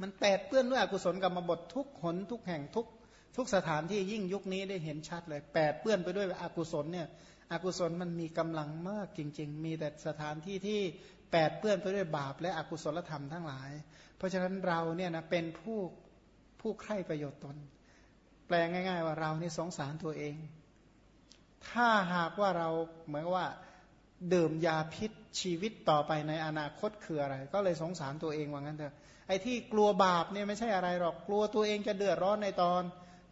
มันแปดเปื้อนด้วยอกุศลกรรมบททุกหนทุกแห่งทุกทุกสถานที่ยิ่งยุคนี้ได้เห็นชัดเลยแปดเปื้อนไปด้วยอกุศลเนี่ยอกุศลมันมีกำลังมากจริง ๆ มีแต่สถานที่ที่แปดเปื้อนไปด้วยบาปและอกุศลธรรมทั้งหลาย เพราะฉะนั้นเราเนี่ยนะเป็นผู้ผู้ใคร่ประโยชน์ตน แปลง่าย ๆ ว่าเรานี่สงสารตัวเอง ถ้าหากว่าเราเหมือนว่าดื่มยาพิษชีวิตต่อไปในอนาคตคืออะไร ก็เลยสงสารตัวเองว่างั้นเถอะ ไอ้ที่กลัวบาปเนี่ยไม่ใช่อะไรหรอกกลัวตัวเองจะเดือดร้อนในตอน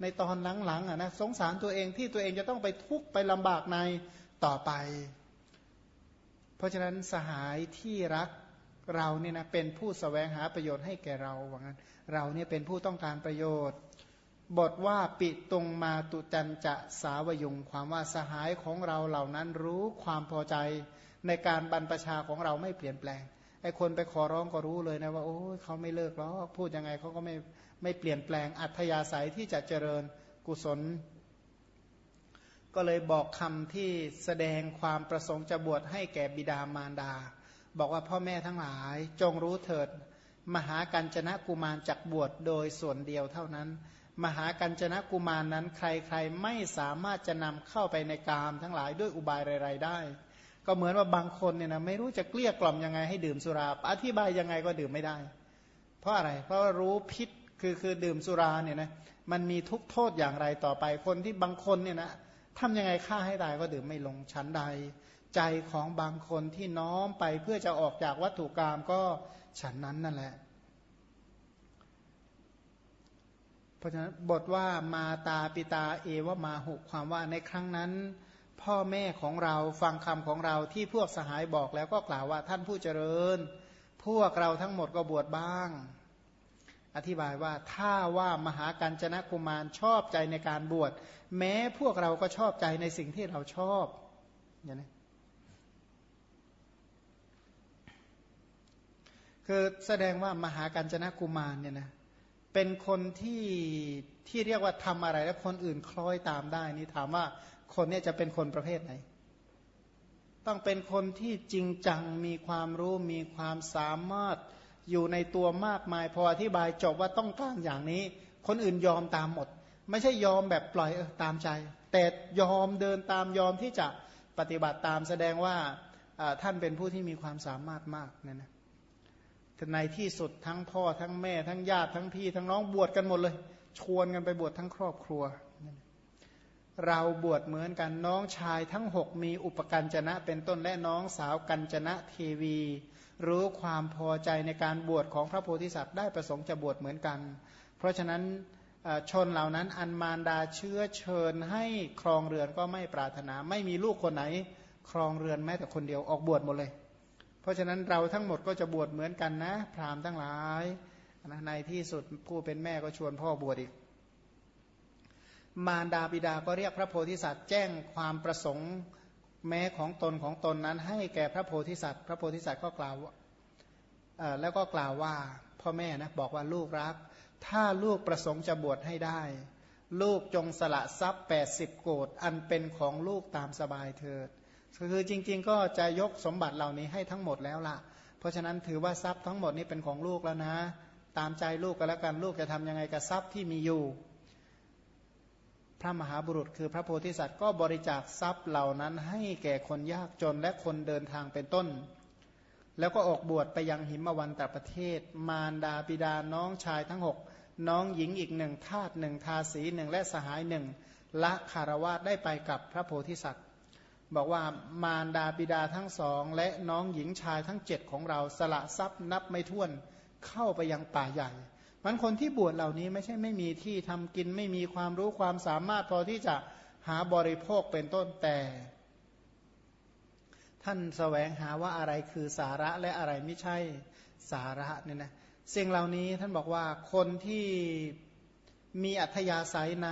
ในตอนหลังๆอะนะสงสารตัวเองที่ตัวเองจะต้องไปทุกข์ไปลำบากในต่อไป เพราะฉะนั้นสหายที่รักเราเนี่ยนะเป็นผู้สแสวงหาประโยชน์ให้แก่เราว่างั้น เราเนี่ยเป็นผู้ต้องการประโยชน์ บทว่าปิตรงมาตุจันจะสาวยงความว่าสหายของเราเหล่านั้นรู้ความพอใจในการบรรพชาของเราไม่เปลี่ยนแปลง ไอ้คนไปขอร้องก็รู้เลยนะว่าโอ้เขาไม่เลิกหรอกพูดยังไงเขาก็ไม่ไม่เปลี่ยนแปลงอัธยาศัยที่จะเจริญกุศล ก็เลยบอกคำที่แสดงความประสงค์จะบวชให้แก่บิดามารดา บอกว่าพ่อแม่ทั้งหลายจงรู้เถิด มหากัญจนะกุมารจักบวชโดยส่วนเดียวเท่านั้น มหากัญจนะกุมารนนั้นใครๆไม่สามารถจะนำเข้าไปในกามทั้งหลายด้วยอุบายไรๆได้ ก็เหมือนว่าบางคนเนี่ยนะไม่รู้จะเกลี้ยกล่อมยังไงให้ดื่มสุรา อธิบายยังไงก็ดื่มไม่ได้ เพราะอะไร เพราะรู้พิษคือคือดื่มสุราเนี่ยนะมันมีทุกโทษอย่างไรต่อไป คนที่บางคนเนี่ยนะทำยังไงฆ่าให้ตายก็ดื่มไม่ลงชั้นใด ใจของบางคนที่น้อมไปเพื่อจะออกจากวัตถุกรรมก็ฉันนั้นนั่นแหละ เพราะฉะนั้นบทว่ามาตาปิตาเอวมาหุความว่าในครั้งนั้น พ่อแม่ของเราฟังคำของเราที่พวกสหายบอกแล้วก็กล่าวว่าท่านผู้เจริญ พวกเราทั้งหมดก็บวชบ้าง อธิบายว่าถ้าว่ามหากัญจนกุมารชอบใจในการบวช แม้พวกเราก็ชอบใจในสิ่งที่เราชอบอย่างนี้คือแสดงว่ามหากัญจนกุมารเนี่ยนะเป็นคนที่ที่เรียกว่าทำอะไรแล้วคนอื่นคล้อยตามได้นี่ถามว่า คนนี้จะเป็นคนประเภทไหน ต้องเป็นคนที่จริงจังมีความรู้มีความสามารถอยู่ในตัวมากมาย พออธิบายจบว่าต้องการอย่างนี้ คนอื่นยอมตามหมด ไม่ใช่ยอมแบบปล่อยเออตามใจ แต่ยอมเดินตามยอมที่จะปฏิบัติตามแสดงว่าท่านเป็นผู้ที่มีความสามารถมากนั่นนะในที่สุดทั้งพ่อทั้งแม่ทั้งญาติทั้งพี่ทั้งน้องบวชกันหมดเลย ชวนกันไปบวชทั้งครอบครัว เราบวชเหมือนกันน้องชายทั้งหกมีอุปกัญจนะ เป็นต้นและน้องสาวกัญจนะเทวี รู้ความพอใจในการบวชของพระโพธิสัตว์ได้ประสงค์จะบวชเหมือนกัน เพราะฉะนั้นชนเหล่านั้นอันมารดาเชื้อเชิญให้ครองเรือนก็ไม่ปรารถนา ไม่มีลูกคนไหน ครองเรือนแม้แต่คนเดียวออกบวชหมดเลย เพราะฉะนั้นเราทั้งหมดก็จะบวชเหมือนกันนะ พราหมณ์ทั้งหลายในที่สุดผู้เป็นแม่ก็ชวนพ่อบวชอีก มารดาบิดาก็เรียกพระโพธิสัตว์แจ้งความประสงค์แม้ของตนของตนนั้นให้แก่พระโพธิสัตว์ พระโพธิสัตว์ก็กล่าวแล้วก็กล่าวว่าพ่อแม่นะบอกว่าลูกรัก ถ้าลูกประสงค์จะบวชให้ได้ ลูกจงสละทรัพย์ 80 โกดอันเป็นของลูกตามสบายเถิดคือจริงๆก็จะยกสมบัติเหล่านี้ให้ทั้งหมดแล้วล่ะ เพราะฉะนั้นถือว่าทรัพย์ทั้งหมดนี้เป็นของลูกแล้วนะ ตามใจลูกก็แล้วกันลูกจะทำยังไงกับทรัพย์ที่มีอยู่ พระมหาบุรุษคือพระโพธิสัตว์ก็บริจาคทรัพย์เหล่านั้นให้แก่คนยากจนและคนเดินทางเป็นต้น แล้วก็ออกบวชไปยังหิมวันตประเทศ มารดาปิดาน้องชายทั้งหกน้องหญิงอีกหนึ่งทาตหนึ่งทาสีหนึ่งและสหายหนึ่งละคารวาสได้ไปกับพระโพธิสัตว์ บอกว่ามารดาปิดาทั้งสอง และน้องหญิงชายทั้งเจ็ดของเราสละทรัพย์นับไม่ถ้วนเข้าไปยังป่าใหญ่ มันคนที่บวชเหล่านี้ไม่ใช่ไม่มีที่ทำกินไม่มีความรู้ความสามารถพอที่จะหาบริโภคเป็นต้นแต่ ท่านแสวงหาว่าอะไรคือสาระและอะไรไม่ใช่สาระเนี่ยนะสิ่งเหล่านี้ท่านบอกว่าคนที่มีอัธยาศัยใน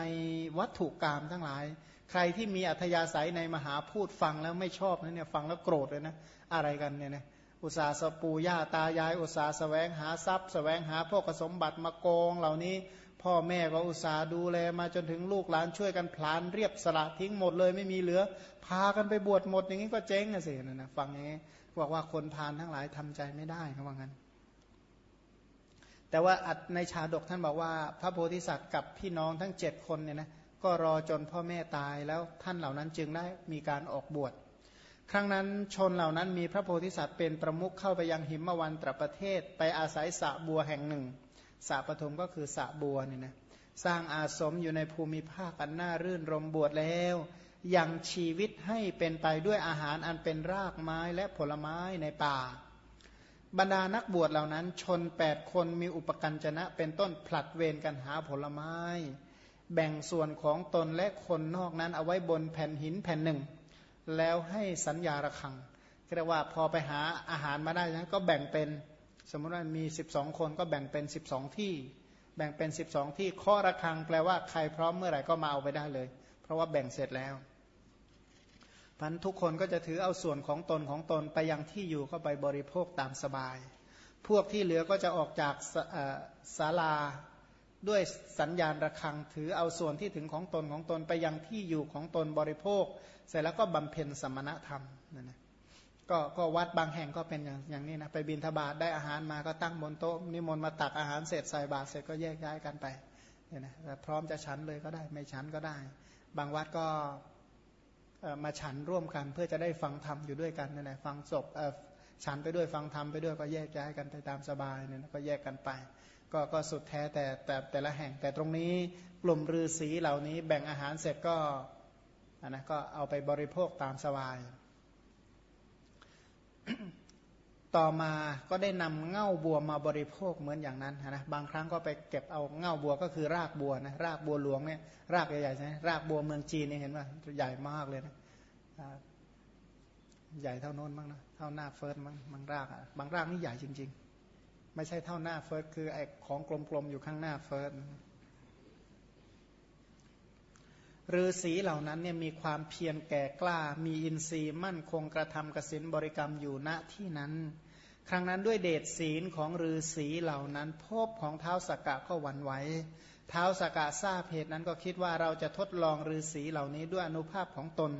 วัตถุกรรมทั้งหลาย ใครที่มีอัธยาศัยในมหาพูดฟังแล้วไม่ชอบนะเนี่ยฟังแล้วโกรธเลยนะอะไรกันเนี่ยนะ อุตสาสปูย่าตายาย อุตสาสแสวงหาทรัพย์สแสวงหาพวกสมบัติมาโกงเหล่านี้ พ่อแม่ก็อุตสาดูแลมาจนถึงลูกหลานช่วยกันพลานเรียบสละทิ้งหมดเลยไม่มีเหลือ พากันไปบวชหมดอย่างนี้ก็เจ๊งนะสินะนะฟังอย่างนี้บอกว่าคนพานทั้งหลายทำใจไม่ได้เขาว่างั้น แต่ว่าในชาดกท่านบอกว่า พระโพธิสัตว์กับพี่น้องทั้งเจ็ดคนเนี่ยนะก็รอจนพ่อแม่ตายแล้วท่านเหล่านั้นจึงได้มีการออกบวช ครั้งนั้นชนเหล่านั้นมีพระโพธิสัตว์เป็นประมุขเข้าไปยังหิมวันตรประเทศ ไปอาศัยสะบัวแห่งหนึ่งสะปฐมก็คือสะบัวเนี่ยนะสร้างอาสมอยู่ในภูมิภาคอันน่ารื่นรมบวชแล้วยังชีวิตให้เป็นไปด้วยอาหารอันเป็นรากไม้และผลไม้ในป่า บรรดานักบวชเหล่านั้นชนแปดคนมีอุปกันจนะ เป็นต้นผลัดเวรกันหาผลไม้ แบ่งส่วนของตนและคนนอกนั้นเอาไว้บนแผ่นหินแผ่นหนึ่ง แล้วให้สัญญาระคังเรียกว่าพอไปหาอาหารมาได้นะก็แบ่งเป็นสมมติว่ามี 12 คนก็แบ่งเป็น 12 ที่ แบ่งเป็น 12 ที่ข้อระคังแปลว่าใครพร้อมเมื่อไหร่ก็มาเอาไปได้เลย เพราะว่าแบ่งเสร็จแล้วพันทุกคนก็จะถือเอาส่วนของตนของตนไปยังที่อยู่เข้าไปบริโภคตามสบาย พวกที่เหลือก็จะออกจากศาลา ด้วยสัญญาณระฆังถือเอาส่วนที่ถึงของตนของตนไปยังที่อยู่ของตนบริโภค เสร็จแล้วก็บำเพ็ญสมณธรรมนั่นนะก็ก็วัดบางแห่งก็เป็นอย่างอย่างนี้นะไปบินทบาทได้อาหารมาก็ตั้งบนโต๊ะนิมนต์มาตักอาหารเสร็จใส่บาตรเสร็จก็แยกย้ายกันไปเนี่ยนะพร้อมจะฉันเลยก็ได้ไม่ฉันก็ได้ บางวัดก็มาฉันร่วมกัน เพื่อจะได้ฟังธรรมอยู่ด้วยกันนั่นแหละฟังศพฉันไปด้วยฟังธรรมไปด้วยก็แยกย้ายกันไปตามสบายเนี่ยก็แยกกันไป ก็ก็สุดแท้แต่แต่แต่ละแห่ง แต่ตรงนี้กลุ่มฤาษีเหล่านี้แบ่งอาหารเสร็จก็นะก็เอาไปบริโภคตามสบาย ต่อมาก็ได้นำเง่าบัวมาบริโภคเหมือนอย่างนั้นนะบางครั้งก็ไปเก็บเอาเง่าบัวก็คือรากบัวนะรากบัวหลวงเนี่ยรากใหญ่ๆใช่ไหมรากบัวเมืองจีนนี่เห็นว่าใหญ่มากเลยนะใหญ่เท่าโน้นมั้งนะเท่าหน้าเฟิร์สมั้งบางรากอะบางรากนี่ใหญ่จริง ๆ ไม่ใช่เท่าหน้าเฟิร์สคือไอ้ของกลมๆอยู่ข้างหน้าเฟิร์สฤาษีเหล่านั้นเนี่ยมีความเพียรแก่กล้า มีอินทรีย์มั่นคงกระทำกสินบริกรรมอยู่ณที่นั้น ครั้งนั้นด้วยเดชศีลของฤาษีเหล่านั้นพบของเท้าสกกะก็หวั่นไหวเท้าสกาทราบเหตุนั้นก็คิดว่าเราจะทดลองฤาษีเหล่านี้ด้วยอนุภาพของตน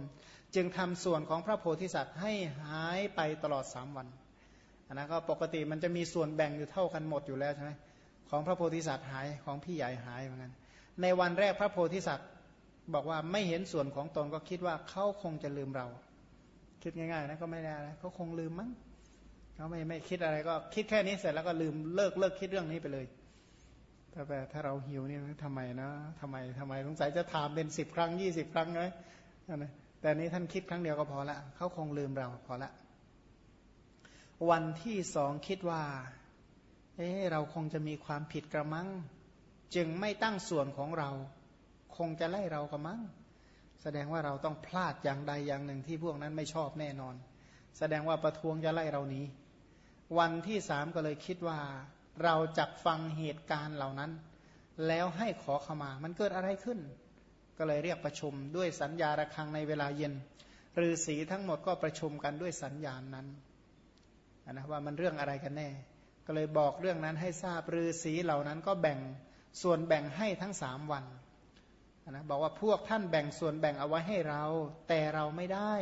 จึงทำส่วนของพระโพธิสัตว์ให้หายไปตลอดสามวัน อันนั้นก็ปกติมันจะมีส่วนแบ่งอยู่เท่ากันหมดอยู่แล้วใช่ไหมของพระโพธิสัตว์หายของพี่ใหญ่หายเหมือนกันในวันแรกพระโพธิสัตว์บอกว่าไม่เห็นส่วนของตนก็คิดว่าเขาคงจะลืมเรา คิดง่ายๆนะก็ไม่ได้อะเขาคงลืมมั้งเขาไม่ไม่คิดอะไรก็คิดแค่นี้เสร็จแล้วก็ลืมเลิกเลิกคิดเรื่องนี้ไปเลยถ้าแบบถ้าเราหิวนี่ทำไมนะทำไมทำไมสงสัยจะถามเป็นสิบครั้งยี่สิบครั้งเลยแต่นี้ท่านคิดครั้งเดียวก็พอละเขาคงลืมเราพอละ วันที่สองคิดว่า เอ๊เราคงจะมีความผิดกระมัง จึงไม่ตั้งส่วนของเรา คงจะไล่เรากระมัง แสดงว่าเราต้องพลาดอย่างใดอย่างหนึ่งที่พวกนั้นไม่ชอบแน่นอน แสดงว่าประท้วงจะไล่เรานี้ วันที่สามก็เลยคิดว่า เราจักฟังเหตุการณ์เหล่านั้น แล้วให้ขอขมา มันเกิดอะไรขึ้น ก็เลยเรียกประชุมด้วยสัญญาระคังในเวลาเย็นฤาษีทั้งหมดก็ประชุมกันด้วยสัญญาณนั้น นะว่ามันเรื่องอะไรกันแน่ ก็เลยบอกเรื่องนั้นให้ทราบฤาษีเหล่านั้นก็แบ่งส่วนแบ่งให้ทั้งสามวันนะบอกว่าพวกท่านแบ่งส่วนแบ่งเอาไว้ให้เรา แต่เราไม่ได้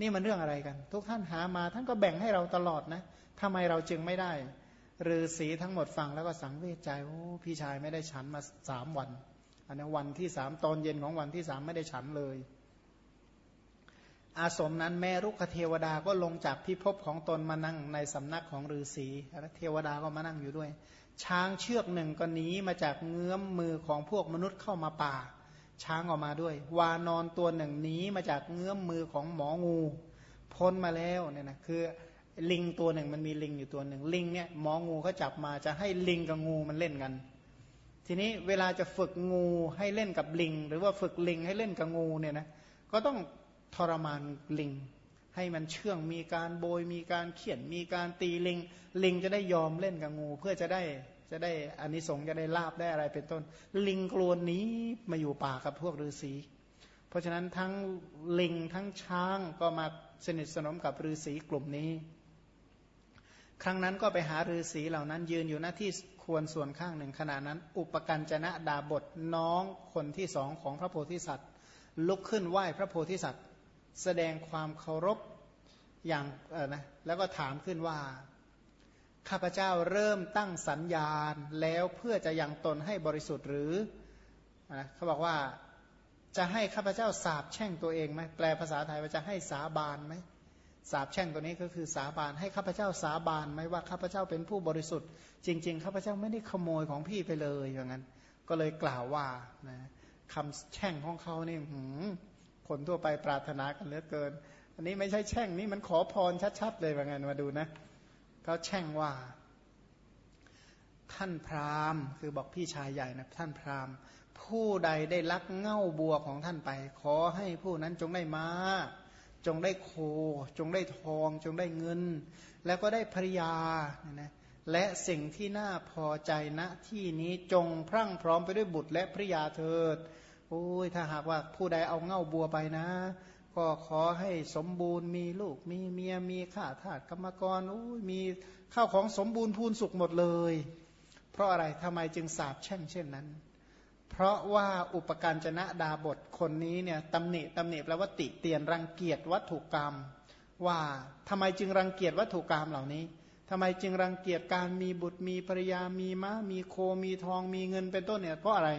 นี่มันเรื่องอะไรกัน ทุกท่านหามาท่านก็แบ่งให้เราตลอดนะทำไมเราจึงไม่ได้ฤาษีทั้งหมดฟังแล้วก็สังเวชใจโอ้พี่ชายไม่ได้ฉันมาสามวันอันนี้วันที่สามตอนเย็นของวันที่สามไม่ได้ฉันเลย อาสมนั้นแม่รุกเทวดาก็ลงจากพิภพของตนมานั่งในสำนักของฤาษีเทวดาก็มานั่งอยู่ด้วย ช้างเชือกหนึ่งก็หนีมาจากเงื้อมมือของพวกมนุษย์เข้ามาป่า ช้างออกมาด้วย วานอนตัวหนึ่งหนีมาจากเงื้อมมือของหมองูพ้นมาแล้วเนี่ยนะคือลิงตัวหนึ่งมันมีลิงอยู่ตัวหนึ่งลิงเนี่ยหมองูเขาจับมาจะให้ลิงกับงูมันเล่นกัน ทีนี้เวลาจะฝึกงูให้เล่นกับลิง หรือว่าฝึกลิงให้เล่นกับงูเนี่ยนะก็ต้อง ทรมานลิง ให้มันเชื่องมีการโบยมีการเขียนมีการตีลิง ลิงจะได้ยอมเล่นกับงู เพื่อจะได้จะได้อานิสงส์จะได้ลาบได้อะไรเป็นต้น ลิงกลัวนี้มาอยู่ป่ากับพวกฤาษีเพราะฉะนั้นทั้งลิงทั้งช้างก็มาสนิทสนมกับฤาษีกลุ่มนี้ ครั้งนั้นก็ไปหาฤาษีเหล่านั้นยืนอยู่หน้าที่ควรส่วนข้างหนึ่งขณะนั้น อุปกันจนะดาบทน้องคนที่สองของพระโพธิสัตว์ ลุกขึ้นไหว้พระโพธิสัตว์ แสดงความเคารพอย่างนะแล้วก็ถามขึ้นว่าข้าพเจ้าเริ่มตั้งสัญญาณแล้วเพื่อจะยังตนให้บริสุทธิ์หรือนะเขาบอกว่าจะให้ข้าพเจ้าสาบแช่งตัวเองไหมแปลภาษาไทยว่าจะให้สาบานไหมสาบแช่งตัวนี้ก็คือสาบานให้ข้าพเจ้าสาบานไหมว่าข้าพเจ้าเป็นผู้บริสุทธิ์ จริง ๆ ข้าพเจ้าไม่ได้ขโมยของพี่ไปเลยอย่างนั้น ก็เลยกล่าวว่านะคำแช่งของเขานี่ คนทั่วไปปรารถนากันเหลือเกิน อันนี้ไม่ใช่แช่งนี่มันขอพรชัดๆเลยว่างั้นมาดูนะเขาแช่งว่า ท่านพราหมณ์ คือบอกพี่ชายใหญ่นะท่านพราหมณ์ ผู้ใดได้ลักเง่าบัวของท่านไป ขอให้ผู้นั้นจงได้มาจงได้โค จงได้ทอง จงได้เงิน แล้วก็ได้ภริยานะและสิ่งที่น่าพอใจณที่นี้จงพรั่งพร้อมไปด้วยบุตรและภริยาเถิด โอ้ยถ้าหากว่าผู้ใดเอาเง่าบัวไปนะ ก็ขอให้สมบูรณ์มีลูกมีเมียมีข้าทาสกรรมกรโอ้ยมีข้าวของสมบูรณ์พูนสุขหมดเลย เพราะอะไรทำไมจึงสาบแช่งเช่นนั้น เพราะว่าอุปการจนะดาบทคนนี้เนี่ยตำหนิตำหนิแปลว่าติเตียนรังเกียจวัตถุกรรม ว่าทำไมจึงรังเกียจวัตถุกรรมเหล่านี้ทำไมจึงรังเกียจการมีบุตรมีภรรยามีม้ามีโคมีทองมีเงินเป็นต้นเนี่ยเพราะอะไร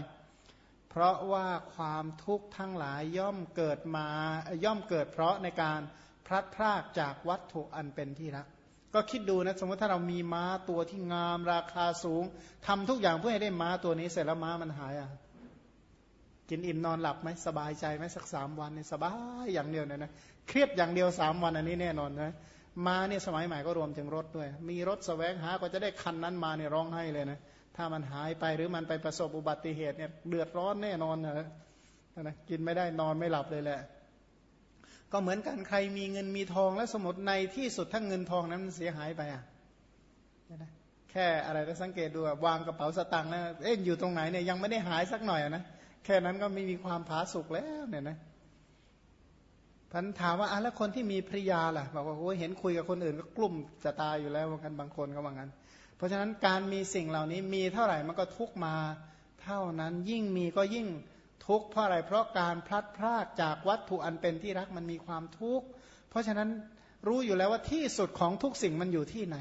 เพราะว่าความทุกข์ทั้งหลายย่อมเกิดมาย่อมเกิดเพราะในการพลัดพรากจากวัตถุอันเป็นที่รัก ก็คิดดูนะสมมติถ้าเรามีม้าตัวที่งามราคาสูงทำทุกอย่างเพื่อให้ได้ม้าตัวนี้เสร็จแล้วม้ามันหายอะกินอิ่มนอนหลับไหมสบายใจไหมสักสามวันเนี่ยสบายอย่างเดียวเนี่ยนะเครียดอย่างเดียวสามวันอันนี้แน่นอนนะมาเนี่ยสมัยใหม่ก็รวมถึงรถด้วย มีรถสแสวงหาก็จะได้คันนั้นมาเนี่ยร้องไห้เลยนะ ถ้ามันหายไปหรือมันไปประสบอุบัติเหตุเนี่ยเดือดร้อนแน่นอนนะนะกินไม่ได้นอนไม่หลับเลยแหละ ก็เหมือนกันใครมีเงินมีทองแล้วสมมติในที่สุดถ้าเงินทองนั้นมันเสียหายไปอะแค่อะไรถ้าสังเกตดูวางกระเป๋าสตางค์นะเอ๊ะอยู่ตรงไหนเนี่ยยังไม่ได้หายสักหน่อยนะแค่นั้นก็ไม่มีความผาสุกแล้วเนี่ยนะพันถามว่าอะแล้วคนที่มีภริยาล่ะบอกว่าโอ้เห็นคุยกับคนอื่นก็กลุ่มจะตายอยู่แล้วว่ากันบางคนก็ว่างั้น เพราะฉะนั้นการมีสิ่งเหล่านี้มีเท่าไหร่มันก็ทุกมาเท่านั้นยิ่งมีก็ยิ่งทุกข์เพราะอะไรเพราะการพลัดพรากจากวัตถุอันเป็นที่รักมันมีความทุกข์เพราะฉะนั้นรู้อยู่แล้วว่าที่สุดของทุกสิ่งมันอยู่ที่ไหน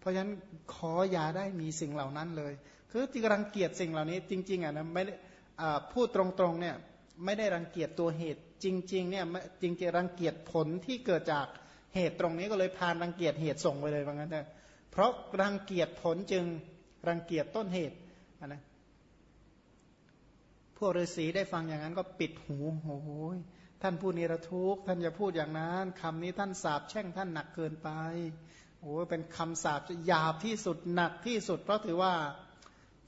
เพราะฉะนั้นขออย่าได้มีสิ่งเหล่านั้นเลย คือที่รังเกียจสิ่งเหล่านี้จริง ๆอะนะไม่พูดตรงๆเนี่ยไม่ได้รังเกียจตัวเหตุจริงๆเนี่ยจริงๆรังเกียจผลที่เกิดจากเหตุตรงนี้ก็เลยพานรังเกียจเหตุส่งไปเลยว่างั้นเถอะ ราะรังเกียจผลจึงรังเกียจต้นเหตุนะพวกฤาษีได้ฟังอย่างนั้นก็ปิดหูโอ้โหท่านผู้นิรทุกท่านอย่าพูดอย่างนั้นคำนี้ท่านสาบแช่งท่านหนักเกินไปโอ้เป็นคำสาบหยาบที่สุดหนักที่สุด เพราะถือว่า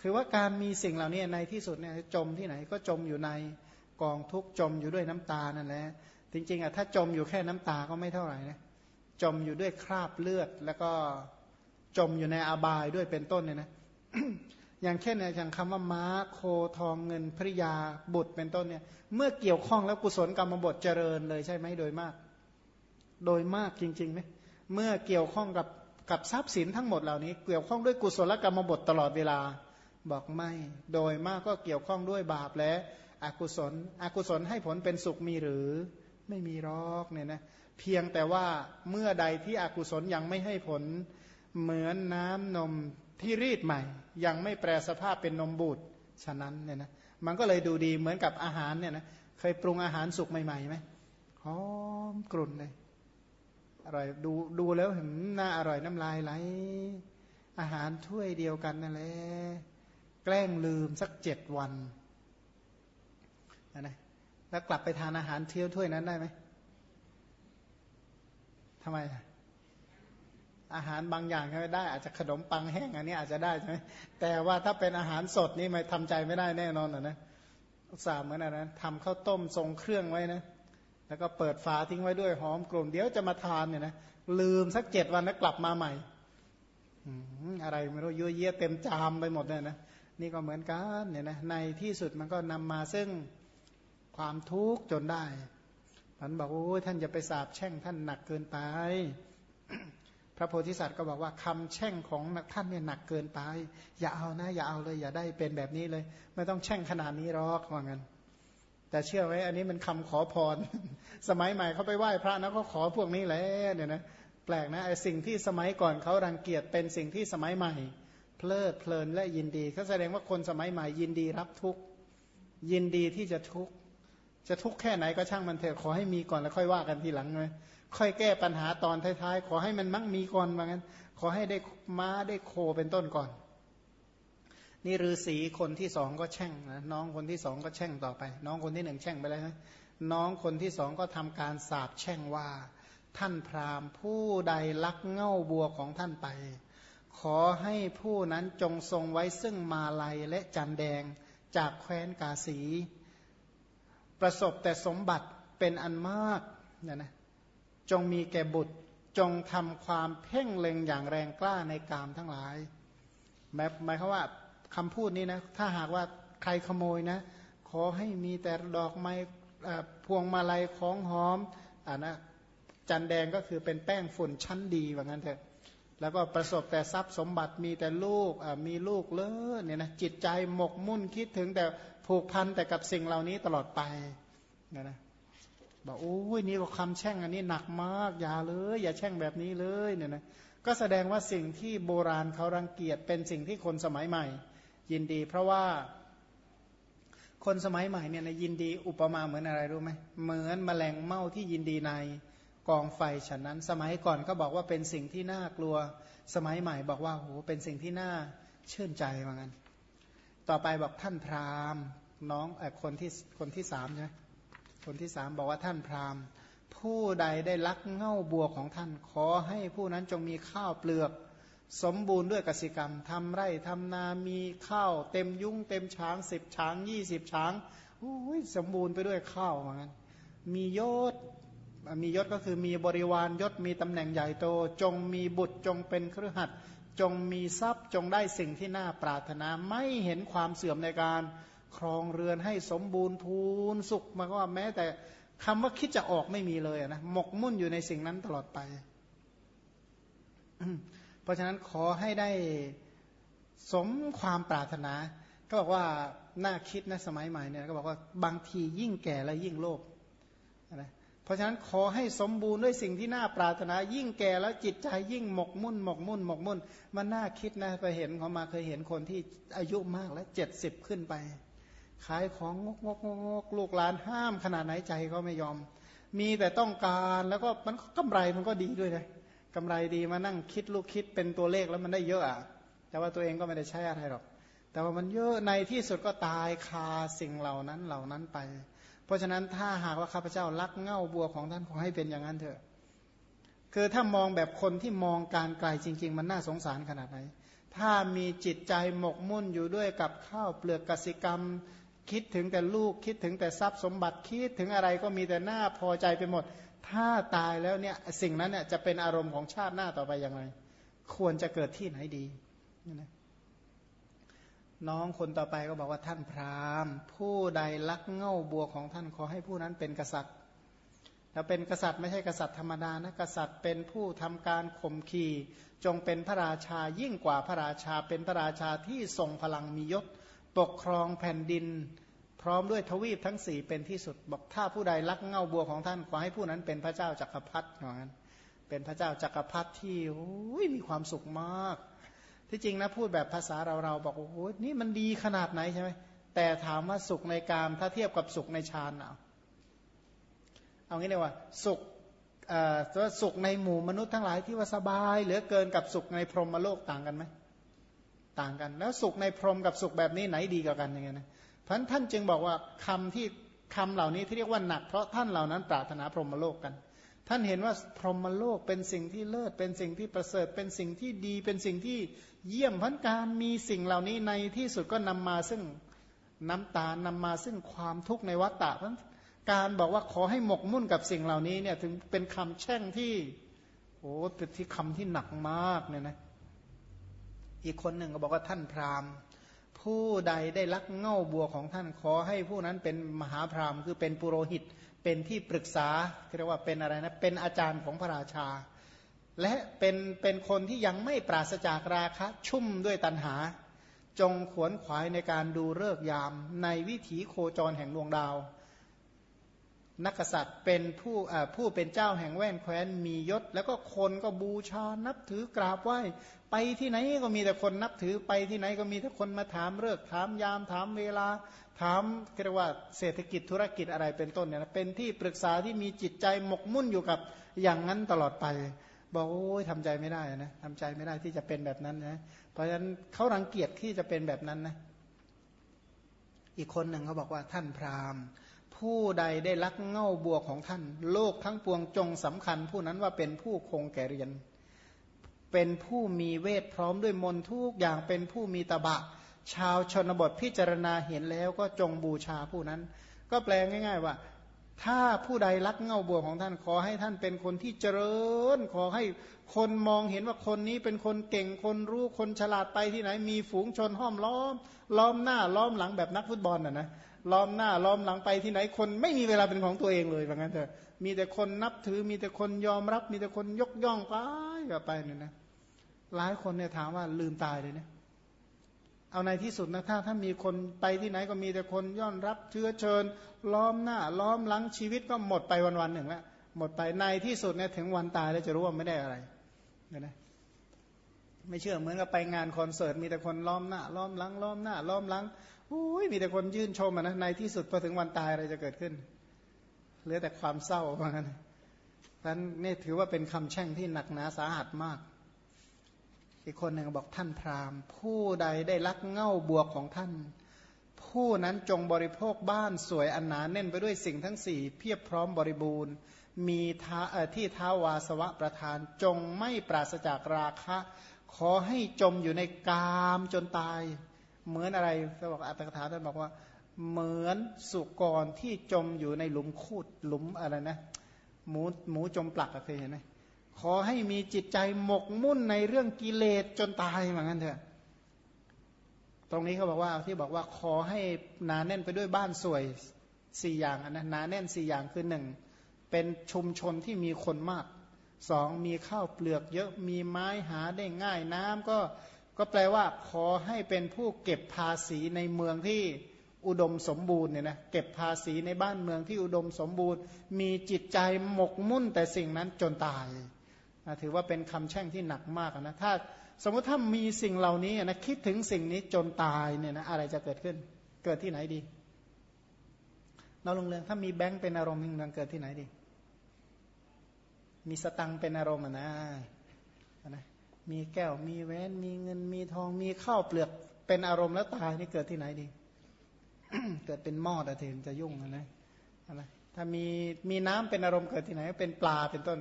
ถือว่าการมีสิ่งเหล่านี้ในที่สุดเนี่ยจมที่ไหนก็จมอยู่ในกองทุกจมอยู่ด้วยน้ำตานั่นแหละจริงๆอะถ้าจมอยู่แค่น้ำตาก็ไม่เท่าไหร่นะจมอยู่ด้วยคราบเลือดแล้วก็ จมอยู่ในอบายด้วยเป็นต้นเนี่ยนะอย่างเช่นอย่างคำว่าม้าโคทองเงินภริยาบุตรเป็นต้นเนี่ย เมื่อเกี่ยวข้องแล้วกุศลกรรมบทเจริญเลยใช่ไหมโดยมาก โดยมากจริงๆไหมเมื่อเกี่ยวข้องกับกับทรัพย์สินทั้งหมดเหล่านี้ เกี่ยวข้องด้วยกุศลกรรมบทตลอดเวลาบอกไม่ โดยมากก็เกี่ยวข้องด้วยบาปและอกุศล อกุศลให้ผลเป็นสุขมีหรือไม่มีรอกเนี่ยนะเพียงแต่ว่าเมื่อใดที่อกุศลยังไม่ให้ผล เหมือนน้ำนมที่รีดใหม่ ยังไม่แปลสภาพเป็นนมบูดฉะนั้นเนี่ยนะมันก็เลยดูดีเหมือนกับอาหารเนี่ยนะเคยปรุงอาหารสุกใหม่ๆไหมหอมกรุ่นเลยอร่อยดูดูแล้วเห็นน่าอร่อยน้ำลายไหลอาหารถ้วยเดียวกันนั่นแหละแกล้งลืมสักเจ็ดวันนะแล้วกลับไปทานอาหารเที่ยวถ้วยนั้นได้ไหมทำไม อาหารบางอย่างก็ไม่ได้ อาจจะขนมปังแห้งอันนี้อาจจะได้ใช่ไหมแต่ว่าถ้าเป็นอาหารสดนี่ไม่ทำใจไม่ได้แน่นอนนะอุตส่าห์เหมือนอะไรนะทำข้าวต้มทรงเครื่องไว้นะแล้วก็เปิดฝาทิ้งไว้ด้วยหอมกลุ่นเดี๋ยวจะมาทานเนี่ยนะลืมสักเจ็ดวันแล้วกลับมาใหม่อะไรไม่รู้ยั่วเยี่ยเต็มจามไปหมดเลยนะนี่ก็เหมือนกันเนี่ยนะในที่สุดมันก็นำมาซึ่งความทุกข์จนได้มันบอกโอ้ท่านอย่าไปสาบแช่งท่านหนักเกินไป ระโพธิสัตว์ก็บอกว่าคำแช่งของท่านเนี่ยหนักเกินไป อย่าเอานะ อย่าเอาเลย อย่าได้เป็นแบบนี้เลย ไม่ต้องแช่งขนาดนี้หรอกว่างั้น แต่เชื่อไว้ อันนี้มันคำขอพร สมัยใหม่เขาไปไหว้พระนะเขาขอพวกนี้แหละเนี่ยนะแปลกนะไอ้สิ่งที่สมัยก่อนเขารังเกียจเป็นสิ่งที่สมัยใหม่ เพลิดเพลินและยินดีเขาแสดงว่าคนสมัยใหม่ยินดีรับทุกยินดีที่จะทุกจะทุกแค่ไหนก็ช่างมันเถอะขอให้มีก่อนแล้วค่อยว่ากันทีหลังเลย ค่อยแก้ปัญหาตอนท้ายๆ ขอให้มันมั่งมีก่อนว่างั้น ขอให้ได้ม้าได้โคเป็นต้นก่อน นี่ฤาษีคนที่สองก็แช่งนะน้องคนที่สองก็แช่งต่อไป น้องคนที่หนึ่งแช่งไปแล้วนะน้องคนที่สองก็ทำการสาบแช่งว่า ท่านพราหมณ์ผู้ใดลักเง่าบัวของท่านไป ขอให้ผู้นั้นจงทรงไว้ซึ่งมาลัยและจันแดงจากแคว้นกาสี ประสบแต่สมบัติเป็นอันมากเนี่ยนะ จงมีแก่บุตรจงทำความเพ่งเล็งอย่างแรงกล้าในกามทั้งหลายหมายหมายความว่าคำพูดนี้นะถ้าหากว่าใครขโมยนะ ขอให้มีแต่ดอกไม้พวงมาลัยของหอมอ่านะจันแดงก็คือเป็นแป้งฝุ่นชั้นดีว่างั้นเถอะแล้วก็ประสบแต่ทรัพย์สมบัติมีแต่ลูกมีลูกเลอเนี่ยนะจิตใจหมกมุ่นคิดถึงแต่ผูกพันแต่กับสิ่งเหล่านี้ตลอดไปนะนะ บอกโอ้ยนี่ก็คำแช่งอันนี้หนักมากอย่าเลย อย่าแช่งแบบนี้เลยเนี่ยนะก็แสดงว่าสิ่งที่โบราณเขารังเกียจเป็นสิ่งที่คนสมัยใหม่ ยินดี เพราะว่าคนสมัยใหม่เนี่ยนะยินดีอุปมาเหมือนอะไรรู้ไหมเหมือนแมลงเม่าที่ยินดีในกองไฟฉะนั้น สมัยก่อนก็บอกว่าเป็นสิ่งที่น่ากลัว สมัยใหม่บอกว่าโหเป็นสิ่งที่น่าชื่นใจเหมือนกันต่อไปบอกท่านพราหมณ์น้องอคนที่คนที่สามใช่ไหม คนที่สามบอกว่าท่านพราหมณ์ ผู้ใดได้ลักเง่าบัวของท่าน ขอให้ผู้นั้นจงมีข้าวเปลือก สมบูรณ์ด้วยกสิกรรมทำไร่ทำนา มีข้าวเต็มยุ้งเต็มช้างสิบช้างยี่สิบช้างโอ้ยสมบูรณ์ไปด้วยข้าวเหมือนกันมียศมียศก็คือมีบริวารยศมีตำแหน่งใหญ่โต จงมีบุตรจงเป็นเครือขัดจงมีทรัพย์จงได้สิ่งที่น่าปรารถนาไม่เห็นความเสื่อมในการ ครองเรือนให้สมบูรณ์พูนสุขมาก็ว่าแม้แต่คำว่าคิดจะออกไม่มีเลยนะหมกมุ่นอยู่ในสิ่งนั้นตลอดไป เพราะฉะนั้นขอให้ได้สมความปรารถนา ก็บอกว่าน่าคิดนะสมัยใหม่เนี่ยก็บอกว่าบางทียิ่งแก่และยิ่งโลภนะเพราะฉะนั้นขอให้สมบูรณ์ด้วยสิ่งที่น่าปรารถนา ยิ่งแก่แล้วจิตใจยิ่งหมกมุ่น หมกมุ่น หมกมุ่น มันน่าคิดนะไปเห็นเขามาเคยเห็นคนที่อายุมากแล้วเจ็ดสิบขึ้นไป ขายของงกงกงกลูกหลานห้ามขนาดไหนใจก็ไม่ยอม มีแต่ต้องการแล้วก็มันกำไรมันก็ดีด้วยนะกำไรดีมานั่งคิดลูกคิดเป็นตัวเลขแล้วมันได้เยอะอะแต่ว่าตัวเองก็ไม่ได้ใช้อะไรหรอก แต่ว่ามันเยอะในที่สุดก็ตายคาสิ่งเหล่านั้นเหล่านั้นไป เพราะฉะนั้นถ้าหากว่าข้าพเจ้ารักเง่าบัวของท่านขอให้เป็นอย่างนั้นเถอะ คือถ้ามองแบบคนที่มองการไกลจริง ๆ มันน่าสงสารขนาดไหน ถ้ามีจิตใจหมกมุ่นอยู่ด้วยกับข้าวเปลือกกสิกรรม คิดถึงแต่ลูกคิดถึงแต่ทรัพย์สมบัติคิดถึงอะไรก็มีแต่หน้าพอใจไปหมด ถ้าตายแล้วเนี่ยสิ่งนั้นเนี่ยจะเป็นอารมณ์ของชาติหน้าต่อไปอย่างไร ควรจะเกิดที่ไหนดีนะน้องคนต่อไปก็บอกว่าท่านพราหมณ์ ผู้ใดลักเง่าบัวของท่านขอให้ผู้นั้นเป็นกษัตริย์แล้วเป็นกษัตริย์ไม่ใช่กษัตริย์ธรรมดานะกษัตริย์เป็นผู้ทำการข่มขีจงเป็นพระราชายิ่งกว่าพระราชาเป็นพระราชาที่ทรงพลังมียศ ปกครองแผ่นดิน พร้อมด้วยทวีปทั้งสี่เป็นที่สุด บอกถ้าผู้ใดรักเงาบัวของท่านขอให้ผู้นั้นเป็นพระเจ้าจักรพรรดิอย่างนั้นเป็นพระเจ้าจักรพรรดิที่โอ้ยมีความสุขมาก ที่จริงนะพูดแบบภาษาเราเราบอกโอ้โหนี่มันดีขนาดไหนใช่ไหมแต่ถามว่าสุขในกามถ้าเทียบกับสุขในฌานเอาเอางี้เลยว่าสุขเอ่อสุขในหมู่มนุษย์ทั้งหลายที่ว่าสบายเหลือเกินกับสุขในพรหมโลกต่างกันไหม ต่างกัน แล้วสุขในพรหมกับสุขแบบนี้ไหนดีกว่ากันยังไงนะเพราะท่านจึงบอกว่าคำที่คำเหล่านี้ที่เรียกว่าหนัก เพราะท่านเหล่านั้นปรารถนาพรหมโลกกัน ท่านเห็นว่าพรหมโลกเป็นสิ่งที่เลิศเป็นสิ่งที่ประเสริฐเป็นสิ่งที่ดีเป็นสิ่งที่เยี่ยมพันการมีสิ่งเหล่านี้ในที่สุดก็นำมาซึ่งน้ำตานำมาซึ่งความทุกข์ในวัฏฏะพราะการบอกว่าขอให้หมกมุ่นกับสิ่งเหล่านี้เนี่ยถึงเป็นคำแช่งที่โอ้เป็นที่คำที่หนักมากเนี่ยนะ อีกคนหนึ่งก็บอกว่าท่านพราหมณ์ ผู้ใดได้ลักเง่าบัวของท่านขอให้ผู้นั้นเป็นมหาพราหมณ์ คือเป็นปุโรหิตเป็นที่ปรึกษาเรียกว่าเป็นอะไรนะเป็นอาจารย์ของพระราชา และเป็นเป็นคนที่ยังไม่ปราศจากราคะ ชุ่มด้วยตัณหา จงขวนขวายในการดูเลิกยาม ในวิถีโคจรแห่งดวงดาว นักษัตริย์เป็นผู้ผู้เป็นเจ้าแห่งแว่นแคว้นมียศ แล้วก็คนก็บูชานับถือกราบไหว้ ไปที่ไหนก็มีแต่คนนับถือไปที่ไหนก็มีแต่คนมาถามเลิกถามยามถามเวลา ถามเรียกว่าเศรษฐกิจธุรกิจอะไรเป็นต้นเนี่ยเป็นที่ปรึกษาที่มีจิตใจหมกมุ่นอยู่กับอย่างนั้นตลอดไป บอกโอ้ยทำใจไม่ได้นะทำใจไม่ได้ที่จะเป็นแบบนั้นนะเพราะฉะนั้นเขารังเกียจที่จะเป็นแบบนั้นนะอีกคนหนึ่งเขาบอกว่าท่านพราหมณ์ ผู้ใดได้ลักเง่าบัวของท่าน โลกทั้งปวงจงสำคัญ ผู้นั้นว่าเป็นผู้คงแก่เรียน เป็นผู้มีเวทพร้อมด้วยมนทุกอย่างเป็นผู้มีตบะ ชาวชนบทพิจารณาเห็นแล้วก็จงบูชาผู้นั้น ก็แปลง่าย ๆ ว่า ถ้าผู้ใดรักเง่าบัวของท่านขอให้ท่านเป็นคนที่เจริญ ขอให้คนมองเห็นว่าคนนี้เป็นคนเก่งคนรู้คนฉลาดไปที่ไหน มีฝูงชนห้อมล้อม ล้อมหน้าล้อมหลังแบบนักฟุตบอลน่ะนะล้อมหน้าล้อมหลังไปที่ไหนคนไม่มีเวลาเป็นของตัวเองเลยว่างั้นเถอะมีแต่คนนับถือมีแต่คนยอมรับ มีแต่คนยกย่องไปก็ไปเนี่ยนะ หลายคนเนี่ยถามว่าลืมตายเลยเนี่ยเอาในที่สุดนะถ้าถ้ามีคนไปที่ไหนก็มีแต่คนย่อนรับเชื้อเชิญ ล้อมหน้า ล้อมหลังชีวิตก็หมดไปวันวันหนึ่งแล้วหมดไปในที่สุดเนี่ยถึงวันตายแล้วจะรู้ว่าไม่ได้อะไรเนี่ยนะไม่เชื่อเหมือนกับไปงานคอนเสิร์ตมีแต่คนล้อมหน้า ล้อมหลัง ล้อมหน้า ล้อมหลังอุ้ยมีแต่คนยื่นชมนะในที่สุดพอถึงวันตายอะไรจะเกิดขึ้นเหลือแต่ความเศร้าว่างั้นนั้นนี่ถือว่าเป็นคำแช่งที่หนักหนาสาหัสมาก อีกคนหนึ่งบอกท่านพราหมณ์ ผู้ใดได้ลักเง่าบวกของท่าน ผู้นั้นจงบริโภคบ้านสวยอันหนาแน่นไปด้วยสิ่งทั้งสี่เพียบพร้อมบริบูรณ์ มีที่ท้าวาสวะประทานจงไม่ปราศจากราคะ ขอให้จมอยู่ในกามจนตาย เหมือนอะไรเขาบอกอัตถกถาท่านบอกว่า เหมือนสุกรที่จมอยู่ในหลุมคูดหลุมอะไรนะหมูหมูจมปลักเคยเห็นไหม ขอให้มีจิตใจหมกมุ่นในเรื่องกิเลสจนตายเหมือนกันเถอะ ตรงนี้เขาบอกว่าที่บอกว่าขอให้นาแน่นไปด้วยบ้านสวยสี่อย่างนะนาแน่นสี่อย่างคือหนึ่งเป็นชุมชนที่มีคนมากสองมีข้าวเปลือกเยอะมีไม้หาได้ง่ายน้ำก็ก็แปลว่าขอให้เป็นผู้เก็บภาษีในเมืองที่อุดมสมบูรณ์เนี่ยนะเก็บภาษีในบ้านเมืองที่อุดมสมบูรณ์ มีจิตใจหมกมุ่นแต่สิ่งนั้นจนตาย ถือว่าเป็นคำแช่งที่หนักมากนะถ้าสมมติถ้ามีสิ่งเหล่านี้นะคิดถึงสิ่งนี้จนตายเนี่ยนะอะไรจะเกิดขึ้น เกิดที่ไหนดีเราลงเรื่องถ้ามีแบงค์เป็นอารมณ์หนึ่งเกิดที่ไหนดี มีสตังเป็นอารมณ์นะนะมีแก้วมีแหวนมีเงินมีทองมีข้าวเปลือกเป็นอารมณ์แล้วตายนี่เกิดที่ไหนดี เกิดเป็นหม้อตะเทนจะยุ่งนะนะถ้ามีมีน้ำเป็นอารมณ์เกิดที่ไหน เป็นปลาเป็นต้น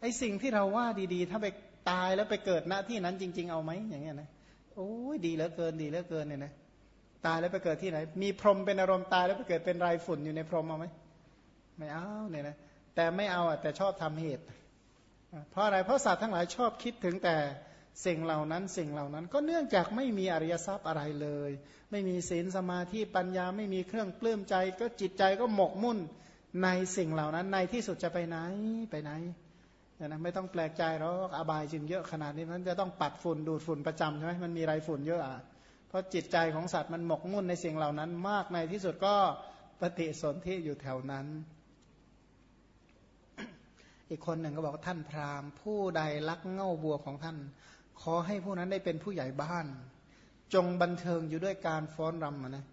ไอสิ่งที่เราว่าดีๆ ถ้าไปตายแล้วไปเกิดณที่นั้นจริง ๆ เอาไหมอย่างเงี้ยนะโอ้ยดีเหลือเกินดีเหลือเกินเนี่ยนะตายแล้วไปเกิดที่ไหน มีพรหมเป็นอารมณ์ตายแล้วไปเกิดเป็นไรฝุ่นอยู่ในพรหมเอาไหมไม่เอาเนี่ยนะแต่ไม่เอาอะแต่ชอบทำเหตุ เพราะอะไรเพราะสัตว์ทั้งหลายชอบคิดถึงแต่สิ่งเหล่านั้นสิ่งเหล่านั้น ก็เนื่องจากไม่มีอริยทรัพย์อะไรเลย ไม่มีศีลสมาธิปัญญาไม่มีเครื่องปลื้มใจ ก็จิตใจก็หมกมุ่นในสิ่งเหล่านั้นในที่สุดจะไปไหนไปไหน นะไม่ต้องแปลกใจหรอกอบายจึงเยอะขนาดนี้มันจะต้องปัดฝุ่นดูดฝุ่นประจำใช่ไหมมันมีไรฝุ่นเยอะอะเพราะจิตใจของสัตว์มันหมกมุ่นในสิ่งเหล่านั้น มากในที่สุดก็ปฏิสนธิอยู่แถวนั้น อีกคนหนึ่งก็บอกท่านพราหมณ์ ผู้ใดลักเง่าบัวของท่าน ขอให้ผู้นั้นได้เป็นผู้ใหญ่บ้าน จงบันเทิงอยู่ด้วยการฟ้อนรำนะ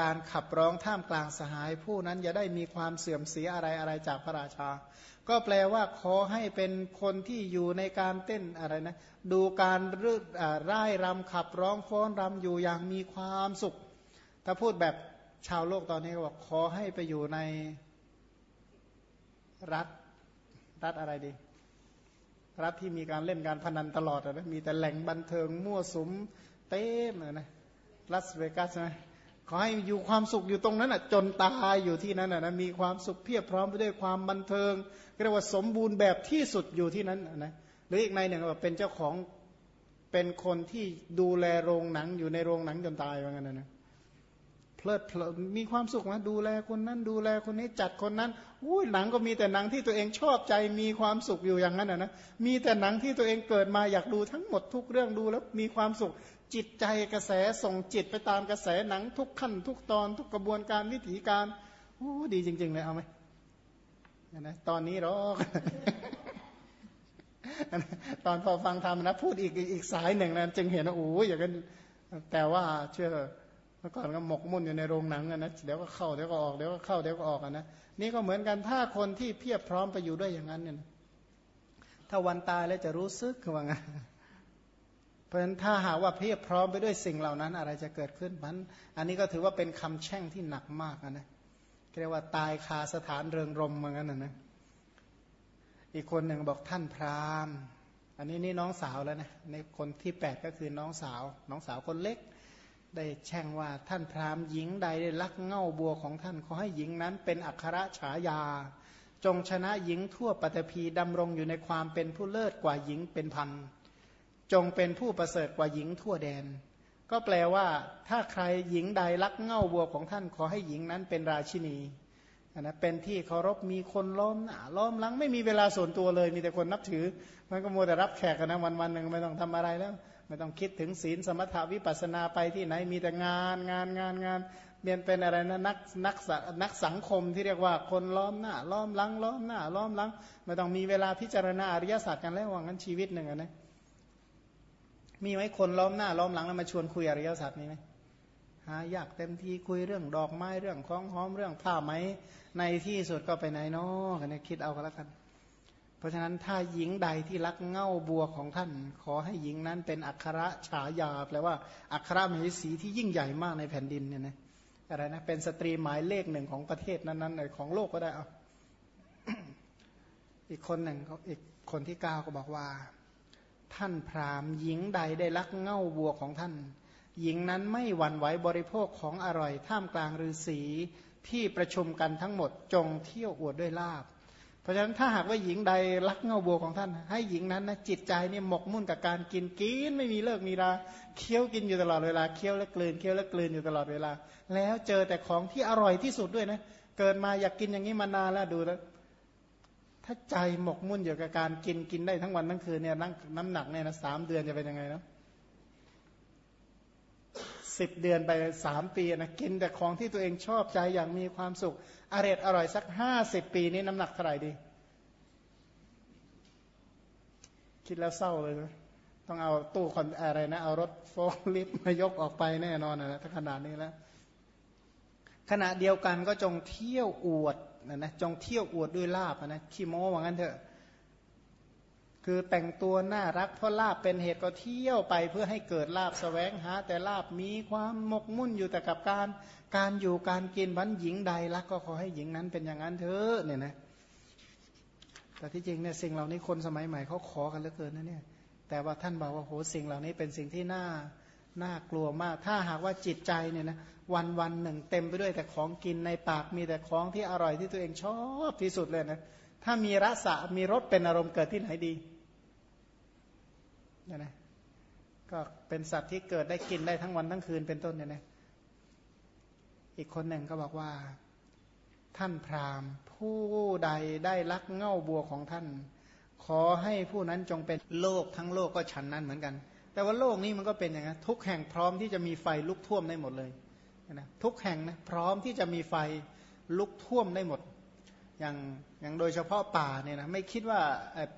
การขับร้องท่ามกลางสหายผู้นั้นอย่าได้มีความเสื่อมเสียอะไรอะไรจากพระราชา ก็แปลว่าขอให้เป็นคนที่อยู่ในการเต้นอะไรนะดูการรืดร่ายรำขับร้องฟ้อนรำอยู่อย่างมีความสุข ถ้าพูดแบบชาวโลกตอนนี้ก็บอกขอให้ไปอยู่ในรัฐรัฐอะไรดี รัฐที่มีการเล่นการพนันตลอดนะมีแต่แหล่งบันเทิงมั่วสุมเต้มเลยนะรัสเวกัสนะ ขอให้อยู่ความสุขอยู่ตรงนั้นอะจนตายอยู่ที่นั้นอะนะมีความสุขเพียบพร้อมไปด้วยความบันเทิงเรียกว่าสมบูรณ์แบบที่สุดอยู่ที่นั้นนะหรืออีกในหนึ่งว่าเป็นเจ้าของเป็นคนที่ดูแลโรงหนังอยู่ในโรงหนังจนตายว่างั้นนะเพลิดเพลินมีความสุขนะดูแลคนนั้น ดูแลคนนี้จัดคนนั้นอุ้ยหนังก็มีแต่หนังที่ตัวเองชอบใจมีความสุขอยู่อย่างนั้นนะมีแต่หนังที่ตัวเองเกิดมาอยากดูทั้งหมดทุกเรื่องดูแล้วมีความสุข จิตใจกระแสส่งจิตไปตามกระแสหนังทุกขั้นทุกตอนทุกกระบวนการวิถีการโอ้ดีจริง ๆ เลยเอาไหมนะตอนนี้หรอกตอนพอฟังธรรมนะ พูดอีกอีกสายหนึ่งนะจึงเห็นว่าโอ้อย่างนั้นแต่ว่าเชื่อเมื่อก่อนก็หมกมุ่นอยู่ในโรงหนังนะเดี๋ยวก็เข้าเดี๋ยวก็ออกเดี๋ยวก็เข้าเดี๋ยวก็ออกนะนี่ก็เหมือนกันถ้าคนที่เพียบพร้อมไปอยู่ด้วยอย่างนั้นเนี่ยถ้าวันตายแล้วจะรู้สึกคือว่าไง ราะฉะนั้นถ้าหาว่าเพียบพร้อมไปด้วยสิ่งเหล่านั้น อะไรจะเกิดขึ้นมันอันนี้ก็ถือว่าเป็นคำแช่งที่หนักมากนะเรียกว่าตายคาสถานเริงรมเหมือนกันนะนะอีกคนหนึ่งบอกท่านพราหมณ์ อันนี้นี่น้องสาวแล้วนะในคนที่แปดก็คือน้องสาว น้องสาวคนเล็ก ได้แช่งว่าท่านพราหมณ์หญิงใดได้ลักเง่าบัวของท่านขอให้หญิงนั้นเป็นอัครฉายา จงชนะหญิงทั่วปฐพีดำรงอยู่ในความเป็นผู้เลิศกว่าหญิงเป็นพัน จงเป็นผู้ประเสริฐกว่าหญิงทั่วแดน ก็แปลว่าถ้าใครหญิงใดลักเง่าบัวของท่านขอให้หญิงนั้นเป็นราชินีนะเป็นที่เคารพมีคนล้อมหน้าล้อมหลังไม่มีเวลาส่วนตัวเลย มีแต่คนนับถือ มันก็มัวแต่รับแขกกันนะวันวันหนึ่งไม่ต้องทำอะไรแล้ว ไม่ต้องคิดถึงศีลสมถาวิปัสนาไปที่ไหนมีแต่งานงานงานงานเรียนเป็นอะไรนะนักนักนักสังคมที่เรียกว่าคนล้อมหน้าล้อมหลังล้อมหน้าล้อมหลังไม่ต้องมีเวลาพิจารณาอริยศาสตร์กันแล้วว่างั้นชีวิตหนึ่งนะ มีไหมคนล้อมหน้าล้อมหลังแล้วมาชวนคุยอริยศาสตร์มีไหมหายากเต็มทีคุยเรื่องดอกไม้เรื่องของหอมเรื่องผ้าไหม ในที่สุดก็ไปไหนนอกันคิดเอาก็แล้วกัน เพราะฉะนั้นถ้าหญิงใดที่รักเง่าบัวของท่าน ขอให้หญิงนั้นเป็นอัครฉายาแปลว่าอัครมเหสีที่ยิ่งใหญ่มากในแผ่นดินเนี่ยนะอะไรนะเป็นสตรีหมายเลขหนึ่งของประเทศนั้นๆของโลกก็ได้เอาอีกคนหนึ่งอีกคนที่เก้าก็บอกว่า ท่านพราหมณ์ หญิงใดได้รักเง่าบัวของท่าน หญิงนั้นไม่หวั่นไหวบริโภคของอร่อย ท่ามกลางฤาษีที่ประชุมกันทั้งหมดจงเที่ยวอวดด้วยลาบ เพราะฉะนั้นถ้าหากว่าหญิงใดรักเงาบัวของท่าน ให้หญิงนั้นนะจิตใจเนี่ยหมกมุ่นกับการกินกินไม่มีเลิกมีราเคี้ยวกินอยู่ตลอดเวลาเคี้ยวและกลืนเคี้ยวและกลืนอยู่ตลอดเวลา แล้วเจอแต่ของที่อร่อยที่สุดด้วยนะเกิดมาอยากกินอย่างนี้มานานแล้วดูแล้ว ถ้าใจหมกมุ่นอยู่กับการกินกินได้ทั้งวันทั้งคืนเนี่ยน้ำหนักเนี่ยนะสามเดือนจะเป็นยังไงเนาะสิบเดือนไปสามปีนะกินแต่ของที่ตัวเองชอบใจอย่างมีความสุขอร่อยอร่อยสักห้าสิบปีนี้น้ำหนักเท่าไหร่ดี คิดแล้วเศร้าเลยนะต้องเอาตู้คอนอะไรนะ เอารถโฟล์ลิฟต์มายกออกไปแน่นอนนะถ้าขนาดนี้แล้วขณะเดียวกันก็จงเที่ยวอวด นะนะจงเที่ยวอวดด้วยลาบนะขี้โม้ว่างั้นเถอะคือแต่งตัวน่ารักเพราะลาบเป็นเหตุก็เที่ยวไปเพื่อให้เกิดลาบสแสวงหา แต่ลาบมีความหมกมุ่นอยู่แต่กับการการอยู่การกินวันหญิงใดรักก็ขอให้หญิงนั้นเป็นอย่างนั้นเถอะเนี่ยนะแต่ที่จริงเนี่ยสิ่งเหล่านี้คนสมัยใหม่เขาขอกันเหลือเกินนะเนี่ยแต่ว่าท่านบอกว่าโหสิ่งเหล่านี้เป็นสิ่งที่น่า น่ากลัวมาก ถ้าหากว่าจิตใจเนี่ยนะวันวันหนึ่งเต็มไปด้วยแต่ของกินในปากมีแต่ของที่อร่อยที่ตัวเองชอบที่สุดเลยนะถ้ามีรสะมีรสเป็นอารมณ์เกิดที่ไหนดีเนี่ยนะก็เป็นสัตว์ที่เกิดได้กินได้ทั้งวันทั้งคืนเป็นต้นเนี่ยนะอีกคนหนึ่งก็บอกว่า ท่านพราหมณ์ ผู้ใดได้ลักเง่าบัวของท่าน ขอให้ผู้นั้นจงเป็นโลกทั้งโลกก็ฉันนั้นเหมือนกัน แต่ว่าโลกนี้มันก็เป็นอย่างนั้นทุกแห่งพร้อมที่จะมีไฟลุกท่วมได้หมดเลยนะทุกแห่งนะพร้อมที่จะมีไฟลุกท่วมได้หมด อย่างอย่างโดยเฉพาะป่าเนี่ยนะไม่คิดว่า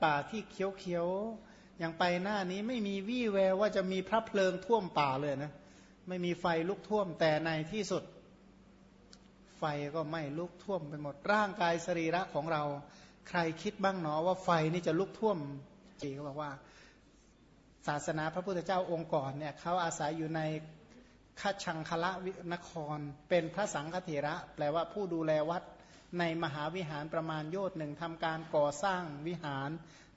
ป่าที่เคี้ยวๆอย่างไปหน้านี้ไม่มีวี่แววว่าจะมีพระเพลิงท่วมป่าเลยนะไม่มีไฟลุกท่วมแต่ในที่สุด ไฟก็ไม่ลุกท่วมไปหมดร่างกายสรีระของเรา ใครคิดบ้างเนาะว่าไฟนี่จะลุกท่วมจีเขาบอกว่า ศาสนาพระพุทธเจ้าองค์ก่อนเนี่ยเขาอาศัยอยู่ในข้าชังคละนคร เป็นพระสังฆเถระ แปลว่าผู้ดูแลวัดในมหาวิหารประมาณโยชน์หนึ่งทำการก่อสร้างวิหาร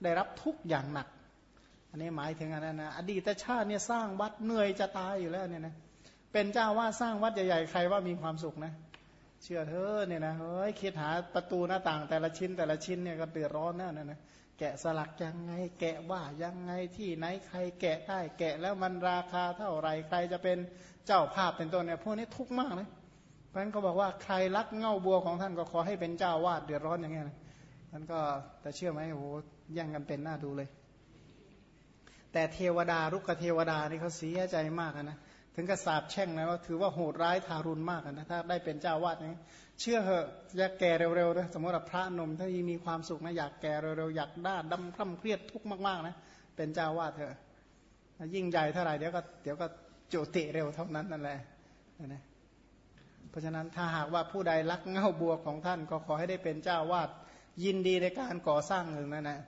ได้รับทุกอย่างหนัก อันนี้หมายถึงอันนั้นนะอดีตชาติเนี่ยสร้างวัดเหนื่อยจะตายอยู่แล้วเนี่ยนะเป็นเจ้าว่าสร้างวัดใหญ่ๆใครว่ามีความสุขนะเชื่อเธอเนี่ยนะเฮ้ยคิดหาประตูหน้าต่างแต่ละชิ้นแต่ละชิ้นเนี่ยก็เดือดร้อนแน่นะนะ แกะสลักยังไง แกะว่ายังไงที่ไหนใครแกะได้ แกะแล้วมันราคาเท่าไรใครจะเป็นเจ้าภาพเป็นต้นเนี่ยพวกนี้ทุกข์มากเลยเพราะฉะนั้นเขาบอกว่าใครรักเง่าบัวของท่านก็ขอให้เป็นเจ้าวาดเดือดร้อนอย่างเงี้ยนะท่านก็แต่เชื่อไหมโอ้โหย่งกันเป็นหน้าดูเลย แต่เทวดารุกเทวดานี่เขาเสียใจมากนะ ถึงกระสาบแช่งนะว่าถือว่าโหดร้ายทารุณมากนะถ้าได้เป็นเจ้าวาดนี้เชื่อเหอะอยากแก่เร็วๆนะสมมติว่าพระนมถ้ายังมีความสุขนะอยากแก่เร็วๆอยากด้าดำคร่ำเครียดทุกข์มากๆนะเป็นเจ้าวาดเถอะยิ่งใหญ่เท่าไหร่เดี๋ยวก็เดี๋ยวก็โจติเร็วเท่านั้นนั่นแหละนะเพราะฉะนั้นถ้าหากว่าผู้ใดรักเง่าบัวของท่านก็ขอให้ได้เป็นเจ้าวาดยินดีในการก่อสร้างหนึ่งนั่นแหละ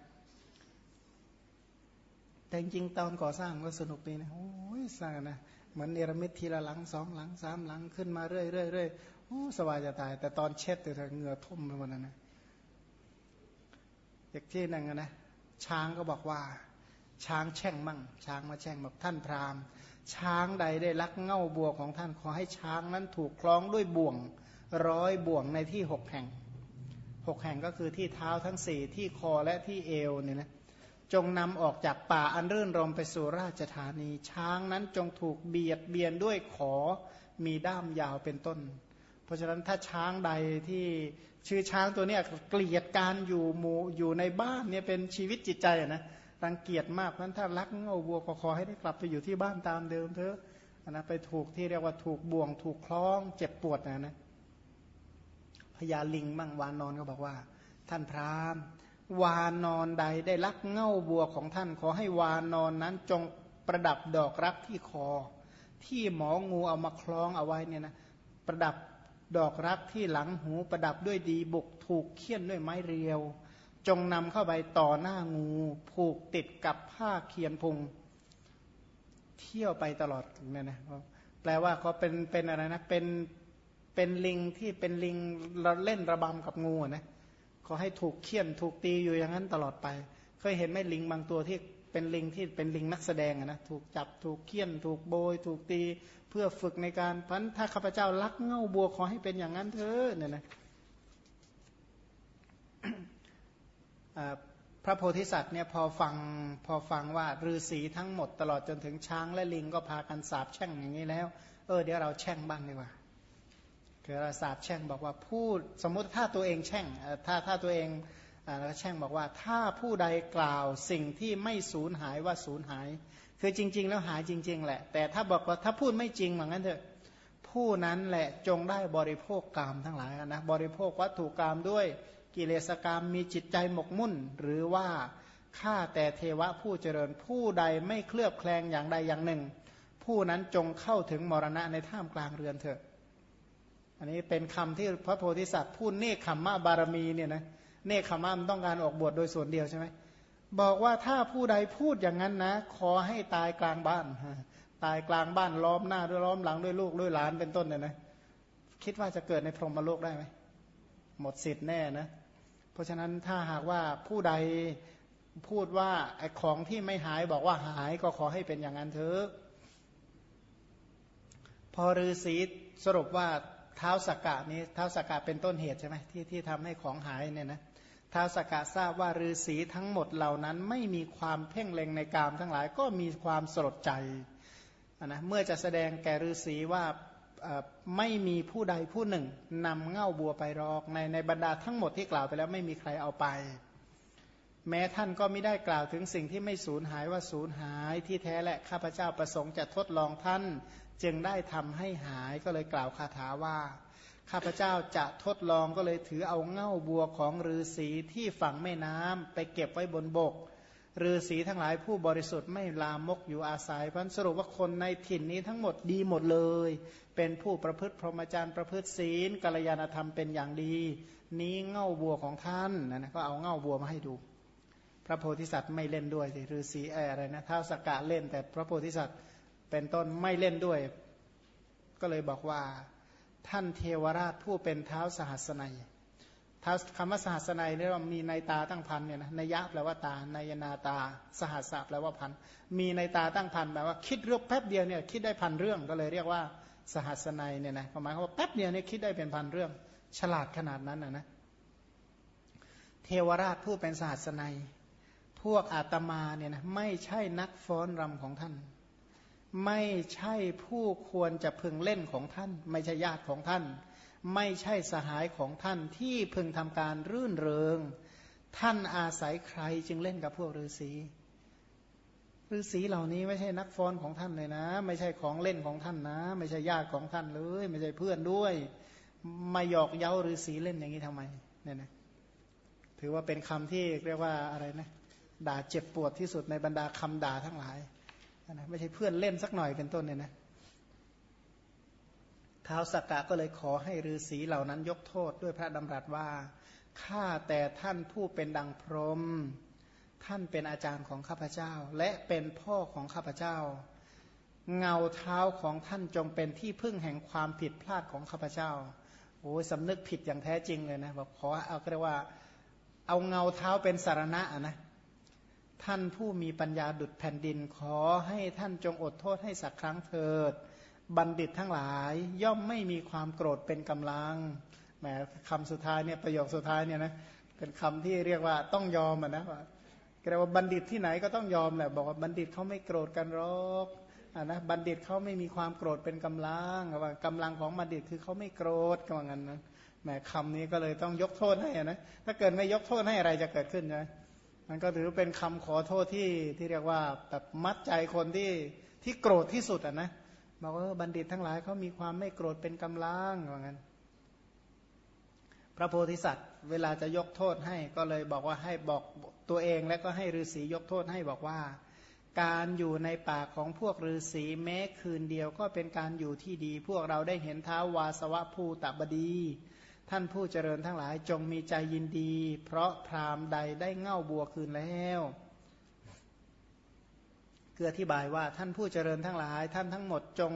แต่จริงตอนก่อสร้างก็สนุกดีนะโอ้ยสร้างนะ เหมือนเนรมิตทีละหลังสองหลังสามหลังขึ้นมาเรื่อยเรื่อยเรื่อยโอ้สบายจะตาย แต่ตอนเช็ดแต่เหงื่อท่มไปหมดนะนะอีกที่หนึ่งนะช้างก็บอกว่า ช้างแช่งมั่ง ช้างมาแช่งแบอกท่านพราหมณ์ ช้างใดได้ลักเง่าบัวของท่านขอให้ช้างนั้นถูกคล้องด้วยบ่วงร้อยบ่วงในที่หกแห่งหกแห่งก็คือที่เท้าทั้งสี่ที่คอและที่เอวเนี่ยนะ จงนำออกจากป่าอันรื่นรมไปสู่ราชธานี ช้างนั้นจงถูกเบียดเบียนด้วยขอมีด้ามยาวเป็นต้น เพราะฉะนั้นถ้าช้างใดที่ชื่อช้างตัวเนี้ยเกลียดการอยู่หมู่อยู่ในบ้านเนี่ยเป็นชีวิตจิตใจนะรังเกียจมากเพราะนั้นถ้ารักเงาวัวก็ขอให้ได้กลับไปอยู่ที่บ้านตามเดิมเถอะนะไปถูกที่เรียกว่าถูกบ่วง ถูกคล้องเจ็บปวดนะนะพญาลิงมั่งวานนอนก็บอกว่า ท่านพราหมณ์ วานอนใดได้ลักเง่าบัวของท่าน ขอให้วานอนนั้นจงประดับดอกรักที่คอ ที่หมองูเอามาคล้องเอาไว้เนี่ยนะประดับดอกรักที่หลังหูประดับด้วยดีบุกถูกเคี่ยนด้วยไม้เรียว จงนำเข้าไปต่อหน้างู ผูกติดกับผ้าเคียนพุง เที่ยวไปตลอดเนี่ยนะแปลว่าเขาเป็นเป็นอะไรนะเป็นเป็นลิงที่เป็นลิงเล่นระบำกับงูนะ ขอให้ถูกเคี่ยนถูกตีอยู่อย่างนั้นตลอดไป เคยเห็นไหมลิงบางตัวที่เป็นลิงที่เป็นลิงนักแสดงนะถูกจับถูกเคี่ยน ถูกโบย ถูกตีเพื่อฝึกในการพันถ้าข้าพเจ้ารักเง่าบัวขอให้เป็นอย่างนั้นเถอะเนี่ยนะพระโพธิสัตว์เนี่ยพอฟังพอฟังว่าฤาษีทั้งหมดตลอดจนถึงช้างและลิงก็พากันสาบแช่งอย่างนี้แล้ว เออเดี๋ยวเราแช่งบ้างดีกว่า คือเราศาสตร์แช่งบอกว่าพูดสมมุติถ้าตัวเองแช่งถ้าถ้าตัวเองแล้วแช่งบอกว่าถ้าผู้ใดกล่าวสิ่งที่ไม่สูญหายว่าสูญหาย คือจริง ๆ แล้วหายจริง ๆ แหละ แต่ถ้าบอกว่าถ้าพูดไม่จริงเหมือนกันเถอะผู้นั้นแหละจงได้บริโภคกรรมทั้งหลายนะบริโภควัตถุกรรมด้วยกิเลสกรรมมีจิตใจหมกมุ่น หรือว่าข้าแต่เทวะผู้เจริญผู้ใดไม่เคลือบแคลงอย่างใดอย่างหนึ่ง ผู้นั้นจงเข้าถึงมรณะในท่ามกลางเรือนเถอะ อันนี้เป็นคำที่พระโพธิสัตว์พูดเนคขมมะบารมีเนี่ยนะเนคขมมะมันต้องการออกบวชโดยส่วนเดียวใช่ไหมบอกว่าถ้าผู้ใดพูดอย่างนั้นนะ ขอให้ตายกลางบ้าน ตายกลางบ้านล้อมหน้าด้วยล้อมหลังด้วยลูกด้วยหลานเป็นต้นเนี่ยนะคิดว่าจะเกิดในพรหมโลกได้ไหมหมดสิทธิ์แน่นะ เพราะฉะนั้นถ้าหากว่าผู้ใดพูดว่าไอ้ของที่ไม่หายบอกว่าหายก็ขอให้เป็นอย่างนั้นเถอะพอฤาษีสรุปว่า เท้าสกกะนี้เท้าสกกะเป็นต้นเหตุใช่ไหมที่ที่ทำให้ของหายเนี่ยนะเท้าสกกะทราบว่าฤาษีทั้งหมดเหล่านั้น ไม่มีความเพ่งเล็งในกามทั้งหลายก็มีความสลดใจนะเมื่อจะแสดงแก่ฤาษีว่าไม่มีผู้ใดผู้หนึ่งนำเง่าบัวไปรอกในในบรรดาทั้งหมดที่กล่าวไปแล้วไม่มีใครเอาไป แม้ท่านก็ไม่ได้กล่าวถึงสิ่งที่ไม่สูญหายว่าสูญหายที่แท้และข้าพเจ้าประสงค์จะทดลองท่าน จึงได้ทำให้หายก็เลยกล่าวคาถาว่า ข้าพเจ้าจะทดลองก็เลยถือเอาเง่าบัวของฤาษีที่ฝั่งแม่น้ำไปเก็บไว้บนบกฤาษีทั้งหลายผู้บริสุทธิ์ไม่ลามกอยู่อาศัยพันสรุปว่าคนในถิ่นนี้ทั้งหมดดีหมดเลย เป็นผู้ประพฤติพรหมจรรย์ประพฤติศีลกัลยาณธรรมเป็นอย่างดี นี้เง่าบัวของท่านนะก็เอาเง่าบัวมาให้ดู พระโพธิสัตว์ไม่เล่นด้วยฤาษีอะไรนะเท้าสกกะเล่น แต่พระโพธิสัตว์เป็นต้นไม่เล่นด้วย ก็เลยบอกว่าท่านเทวราชผู้เป็นเท้าสหัสนัยท้าคำว่าสหัสนัยเรียกว่ามีในตาตั้งพันเนี่ยนะนยะแปลว่าตา นายนาตา สหัสแปลว่าพัน มีในตาตั้งพันแปลว่าคิดเรื่องแป๊บเดียวเนี่ยคิดได้พันเรื่องก็เลยเรียกว่าสหัสนัยเนี่ยนะหมายความว่าแป๊บเดียวเนี่ยคิดได้เป็นพันเรื่อง ฉลาดขนาดนั้นนะนะ เทวราชผู้เป็นสหัสนัย พวกอาตมาเนี่ยนะไม่ใช่นักฟ้อนรำของท่าน ไม่ใช่ผู้ควรจะพึงเล่นของท่าน ไม่ใช่ญาติของท่าน ไม่ใช่สหายของท่านที่พึงทำการรื่นเริง ท่านอาศัยใครจึงเล่นกับพวกฤาษีฤาษีเหล่านี้ไม่ใช่นักฟ้อนของท่านเลยนะ ไม่ใช่ของเล่นของท่านนะ ไม่ใช่ญาติของท่านเลย ไม่ใช่เพื่อนด้วยมาหยอกเย้าฤาษีเล่นอย่างนี้ทำไมเนี่ยนะถือว่าเป็นคำที่เรียกว่าอะไรนะ ด่าเจ็บปวดที่สุดในบรรดาคำด่าทั้งหลายนะไม่ใช่เพื่อนเล่นสักหน่อยเป็นต้นเนี่ยนะท้าวสักกะก็เลยขอให้ฤาษีเหล่านั้นยกโทษด้วยพระดำรัสว่าข้าแต่ท่านผู้เป็นดังพรหมท่านเป็นอาจารย์ของข้าพเจ้า และเป็นพ่อของข้าพเจ้า เงาเท้าของท่านจงเป็นที่พึ่งแห่งความผิดพลาดของข้าพเจ้าโอ้ยสำนึกผิดอย่างแท้จริงเลยนะบอกขอเอาเรียกว่า เอาเงาเท้าเป็นสารณะนะ ท่านผู้มีปัญญาดุดแผ่นดินขอให้ท่านจงอดโทษให้สักครั้งเถิด บัณฑิตทั้งหลายย่อมไม่มีความโกรธเป็นกำลังแหมคำสุดท้ายเนี่ยประโยคสุดท้ายเนี่ยนะเป็นคำที่เรียกว่าต้องยอมอะนะว่าเรียกว่าบัณฑิตที่ไหนก็ต้องยอมแหละบอกว่าบัณฑิตเขาไม่โกรธกันหรอกอ่านะบัณฑิตเขาไม่มีความโกรธเป็นกำลังว่ากำลังของบัณฑิตคือเขาไม่โกรธก็ว่างั้นนะแหมคำนี้ก็เลยต้องยกโทษให้นะถ้าเกิดไม่ยกโทษให้อะไรจะเกิดขึ้นใช่ มันก็ถือเป็นคำขอโทษที่ที่เรียกว่าแบบมัดใจคนที่ที่โกรธที่สุดอะนะบอกว่าบัณฑิตทั้งหลายเขามีความไม่โกรธเป็นกำลังว่างั้น พระโพธิสัตว์ เวลาจะยกโทษให้ก็เลยบอกว่าให้บอกตัวเองและก็ให้ฤาษียกโทษให้บอกว่า การอยู่ในป่าของพวกฤาษีแม้คืนเดียวก็เป็นการอยู่ที่ดี พวกเราได้เห็นเท้าวาสวะภูตบดี ท่านผู้เจริญทั้งหลายจงมีใจยินดี เพราะพรามใดได้เง่าบัวคืนแล้วเกืออธิบายว่าท่านผู้เจริญทั้งหลาย ท่านทั้งหมดจง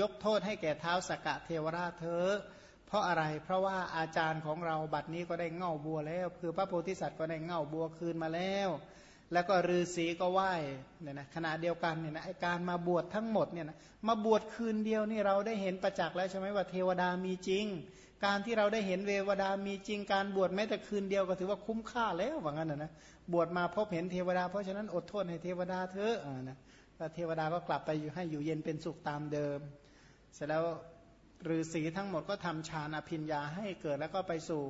ยกโทษให้แก่เท้าสกะเทวราชเถอเพราะอะไรเพราะว่าอาจารย์ของเราบัดนี้ก็ได้เง่าบัวแล้ว คือพระโพธิสัตว์ก็ได้เง่าบัวคืนมาแล้ว แล้วก็ฤาษีก็ไหว้เนี่ยนะขณะเดียวกันเนี่ยนะการมาบวชทั้งหมดเนี่ยนะมาบวชคืนเดียวนี่เราได้เห็นประจักษ์แล้วใช่ไหมว่าเทวดามีจริง การที่เราได้เห็นเทวดามีจริงการบวชแม้แต่คืนเดียวก็ถือว่าคุ้มค่าแล้วว่างั้นนะบวชมาพบเห็นเทวดาเพราะฉะนั้นอดทนให้เทวดาเถอะนะแล้วเทวดาก็กลับไปอยู่ให้อยู่เย็นเป็นสุขตามเดิม เสร็จแล้วฤาษีทั้งหมดก็ทำฌานอภิญญาให้เกิดแล้วก็ไปสู่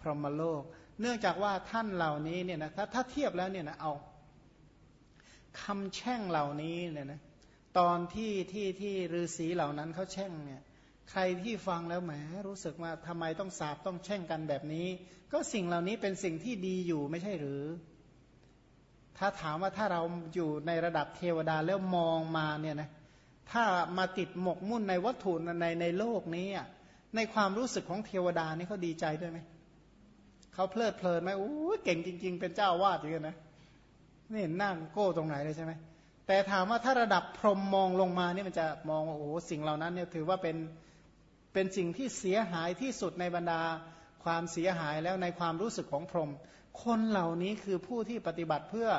พรหมโลก เนื่องจากว่าท่านเหล่านี้เนี่ยนะถ้าถ้าเทียบแล้วเนี่ยนะเอาคำแช่งเหล่านี้เนี่ยนะตอนที่ที่ที่ฤาษีเหล่านั้นเขาแช่งเนี่ย ใครที่ฟังแล้วแหมรู้สึกว่าทำไมต้องสาบต้องแช่งกันแบบนี้ ก็สิ่งเหล่านี้เป็นสิ่งที่ดีอยู่ไม่ใช่หรือ ถ้าถามว่าถ้าเราอยู่ในระดับเทวดาแล้วมองมาเนี่ยนะถ้ามาติดหมกมุ่นในวัตถุในในโลกนี้ในความรู้สึกของเทวดานี่เขาดีใจด้วยไหมเขาเพลิดเพลินไหมโอ้เก่งจริง ๆ เป็นเจ้าวาดอย่างนะไม่นั่งโก้ตรงไหนเลยใช่ไหมแต่ถามว่าถ้าระดับพรหมมองลงมาเนี่ยมันจะมองว่าโอ้สิ่งเหล่านั้นเนี่ยถือว่าเป็น เป็นสิ่งที่เสียหายที่สุดในบรรดาความเสียหายแล้วในความรู้สึกของพรหมคนเหล่านี้คือผู้ที่ปฏิบัติเพื่อ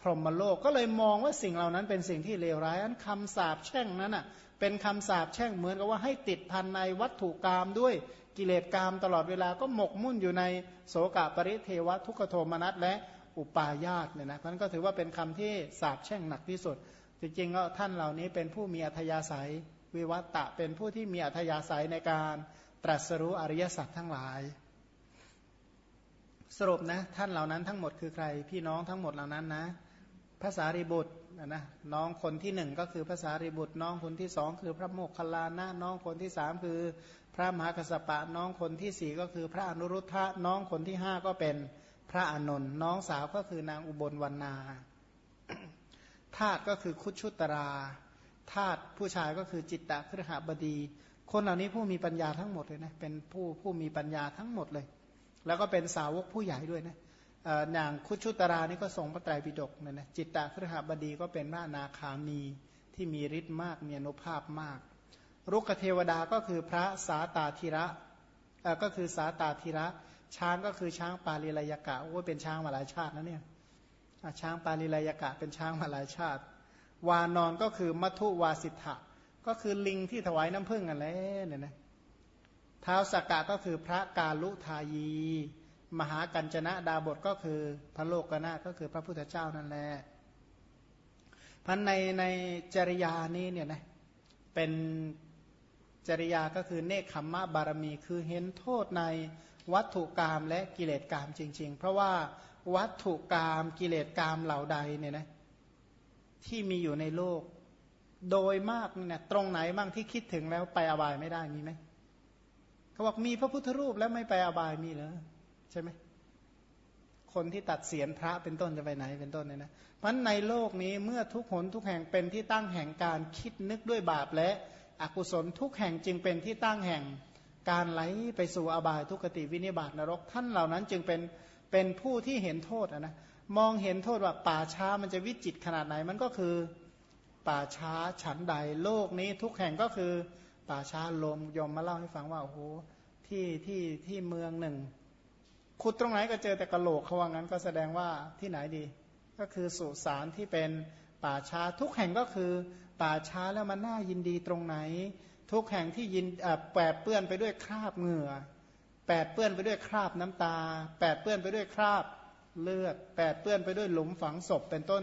พรหมโลกก็เลยมองว่าสิ่งเหล่านั้นเป็นสิ่งที่เลวร้ายอันคำสาปแช่งนั้นอะเป็นคำสาปแช่งเหมือนกับว่าให้ติดพันในวัตถุกรรมด้วยกิเลสกรรมตลอดเวลาก็หมกมุ่นอยู่ในโสกปริเทวทุกขโทมนัสและอุปาญาตเนี่ยนะนั้นก็ถือว่าเป็นคำที่สาปแช่งหนักที่สุด จริงๆก็ท่านเหล่านี้เป็นผู้มีอัธยาศัย วิวัตตะเป็นผู้ที่มีอัธยาศัยในการตรัสรู้อริยสัจทั้งหลาย สรุปนะท่านเหล่านั้นทั้งหมดคือใคร พี่น้องทั้งหมดเหล่านั้นนะภาษาริบุตรนะน้องคนที่หนึ่งก็คือภาษาริบุตร น้องคนที่สองคือพระโมคคัลลานะน้องคนที่สามคือพระมหากัสปะ น้องคนที่สี่ก็คือพระอนุรุทธะน้องคนที่ห้าก็เป็นพระอนนท์น้องสาวก็คือนางอุบลวรรณาทาตุก็คือคุชุตรา ทาตุผู้ชายก็คือจิตตะครหบดี คนเหล่านี้ผู้มีปัญญาทั้งหมดเลยนะเป็นผู้ผู้มีปัญญาทั้งหมดเลย แล้วก็เป็นสาวกผู้ใหญ่ด้วยนะอย่างคุชุตรานี่ก็ทรงพระไตรปิฎกนะนะจิตตะครหบดีก็เป็นพระนาคามีที่มีฤทธิ์มากมีอนุภาพมากรุกเทวดาก็คือพระสาตาธิระก็คือสาตาธิระ ช้างก็คือช้างปาลิลยกะโอ้เป็นช้างมาหลายชาตินะเนี่ยช้างปาลิลยกะเป็นช้างมาหลายชาติ วานอนก็คือมัทุวาสิทธะก็คือลิงที่ถวายน้ำผึ้งกันแล้วเนี่ยนะเท้าสกกะก็คือพระกาลุทายี มหากัญจนะดาบทก็คือพระโลกนาก็คือพระพุทธเจ้านั่นแหละพันในในจริยานี้เนี่ยนะเป็นจริยาก็คือเนคขมมะบารมี คือเห็นโทษในวัตถุกรรมและกิเลสกรรมจริง ๆ เพราะว่าวัตถุกรรมกิเลสกรรมเหล่าใดเนี่ยนะ ที่มีอยู่ในโลก โดยมากเนี่ยตรงไหนบ้างที่คิดถึงแล้วไปอบายไม่ได้มีไหมเขาบอกมีพระพุทธรูปแล้วไม่ไปอบายมีเหรอใช่ไหมคนที่ตัดเสียนพระเป็นต้นจะไปไหนเป็นต้นเนี่ยนะเพราะในโลกนี้เมื่อทุกหนทุกแห่งเป็นที่ตั้งแห่งการคิดนึกด้วยบาปและอกุศลทุกแห่งจึงเป็นที่ตั้งแห่งการไหลไปสู่อบายทุกขติวินิบาตนรกท่านเหล่านั้นจึงเป็นเป็นผู้ที่เห็นโทษนะ มองเห็นโทษว่าป่าช้ามันจะวิจิตขนาดไหนมันก็คือป่าช้าฉันใดโลกนี้ทุกแห่งก็คือป่าช้าลมยมมาเล่าให้ฟังว่าโอ้โหที่ที่ที่เมืองหนึ่งขุดตรงไหนก็เจอแต่กระโหลกเขาว่างั้นก็แสดงว่าที่ไหนดี ก็คือสุสานที่เป็นป่าช้าทุกแห่งก็คือ ป่าช้าแล้วมันน่ายินดีตรงไหน ทุกแห่งที่ยินแปดเปื้อนไปด้วยคราบเหงื่อแปดเปื้อนไปด้วยคราบน้ำตาแปดเปื้อนไปด้วยคราบ เลือดแปดเปื้อนไปด้วยหลุมฝังศพเป็นต้น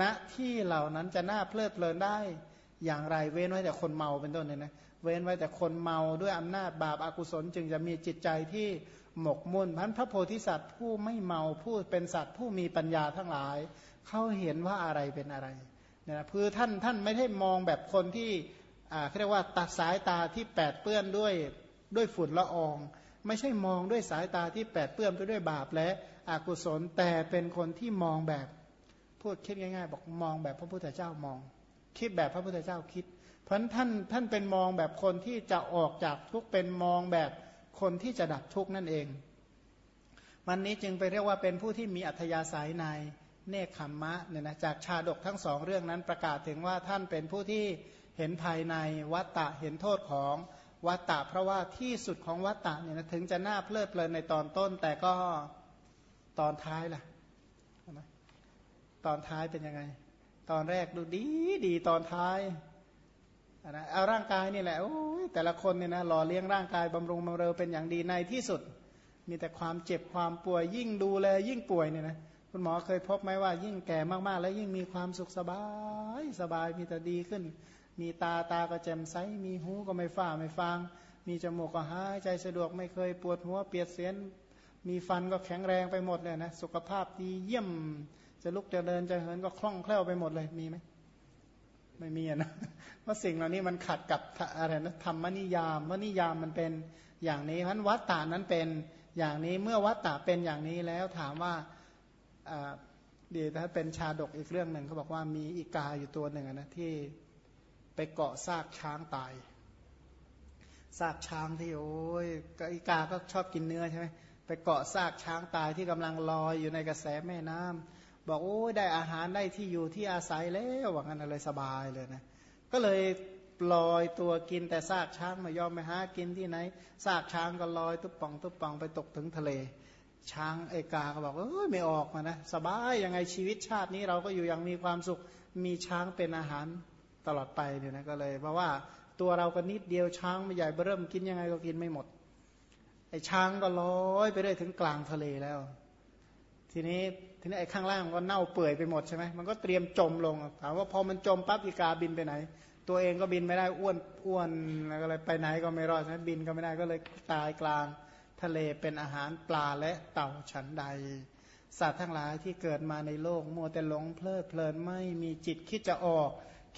ณที่เหล่านั้นจะน่าเพลิดเพลินได้อย่างไรเว้นไว้แต่คนเมาเป็นต้นเนี่ยนะเว้นไว้แต่คนเมาด้วยอำนาจบาปอากุศลจึงจะมีจิตใจที่หมกมุ่นพันพระโพธิสัตว์ผู้ไม่เมาผู้เป็นสัตว์ผู้มีปัญญาทั้งหลาย เขาเห็นว่าอะไรเป็นอะไรเนี่ยคือท่านท่านไม่ได้มองแบบคนที่อ่าเรียกว่าตัดสายตาที่แปดเปื้อนด้วยด้วยฝุ่นละออง ไม่ใช่มองด้วยสายตาที่แปดเปื้อนไปด้วยบาปและ อกุศลแต่เป็นคนที่มองแบบพูดคิดง่ายๆ บอกมองแบบพระพุทธเจ้ามอง คิดแบบพระพุทธเจ้าคิด เพราะท่านท่านเป็นมองแบบคนที่จะออกจากทุกเป็นมองแบบคนที่จะดับทุกนั่นเอง วันนี้จึงไปเรียกว่าเป็นผู้ที่มีอัธยาศัยในเนคขมมะเนี่ยนะจากชาดกทั้งสองเรื่องนั้นประกาศถึงว่าท่านเป็นผู้ที่เห็นภายในวัตตะเห็นโทษของวัตตะเพราะว่าที่สุดของวัตตะเนี่ยนะถึงจะน่าเพลิดเพลินในตอนต้นแต่ก็ ตอนท้ายล่ะตอนท้ายเป็นยังไง ตอนแรกดูดีดีตอนท้ายนะเอาร่างกายนี่แหละโอ้ยแต่ละคนเนี่ยนะหล่อเลี้ยงร่างกายบำรุงบำเรอเป็นอย่างดีในที่สุด มีแต่ความเจ็บความป่วยยิ่งดูแลยิ่งป่วยเนี่ยนะคุณหมอเคยพบไหมว่ายิ่งแก่มากๆ แล้วยิ่งมีความสุขสบายสบายมีแต่ดีขึ้น มีตาตาก็แจ่มใสมีหูก็ไม่ฝ้าไม่ฟาง มีจมูกก็หายใจสะดวกไม่เคยปวดหัวเปียกเสียน มีฟันก็แข็งแรงไปหมดเลยนะสุขภาพดีเยี่ยม จะลุกจะเดินจะเหินก็คล่องแคล่วไปหมดเลยมีไหมไม่มีนะเพราะสิ่งเหล่านี้มันขัดกับอะไรนะธรรมนิยามวนิยามมันเป็นอย่างนี้พราะวัตตานั้นเป็นอย่างนี้เมื่อวัตตาเป็นอย่างนี้แล้วถามว่าดีถ้าเป็นชาดกอีกเรื่องหนึ่งเขาบอกว่ามีอีกาอยู่ตัวหนึ่งนะที่ไปเกาะซากช้างตายซากช้างที่โอ้ยอีกาก็ชอบกินเนื้อใช่ไหม ไปเกาะซากช้างตายที่กำลังลอยอยู่ในกระแสแม่น้ำบอกโอ้ยได้อาหารได้ที่อยู่ที่อาศัยแล้วว่างั้นเลยสบายเลยนะก็เลยลอยตัวกินแต่ซากช้างไม่ยอมไปหากินที่ไหนซากช้างก็ลอยตุ๊บป่องตุ๊บป่องไปตกถึงทะเล ช้างเอกาก็บอกเอ้ยไม่ออกมานะสบายยังไงชีวิตชาตินี้เราก็อยู่อย่างมีความสุขมีช้างเป็นอาหารตลอดไปเนี่ยนะก็เลยเพราะว่าตัวเราก็นิดเดียวช้างไม่ใหญ่เริ่มกินยังไงก็กินไม่หมด ไอ้ช้างก็ลอยไปได้ถึงกลางทะเลแล้ว ทีนี้ทีนี้ไอ้ข้างล่างก็เน่าเปื่อยไปหมดใช่ไหมมันก็เตรียมจมลงถามว่าพอมันจมปั๊บอีกาบินไปไหน ตัวเองก็บินไม่ได้อ้วนอ้วนอะไรไปไหนก็ไม่รอดใช่ไหมบินก็ไม่ได้ก็เลยตายกลางทะเลเป็นอาหารปลาและเต่าฉันใด สัตว์ทั้งหลายที่เกิดมาในโลกมัวแต่หลงเพลิดเพลินไม่มีจิตคิดจะออก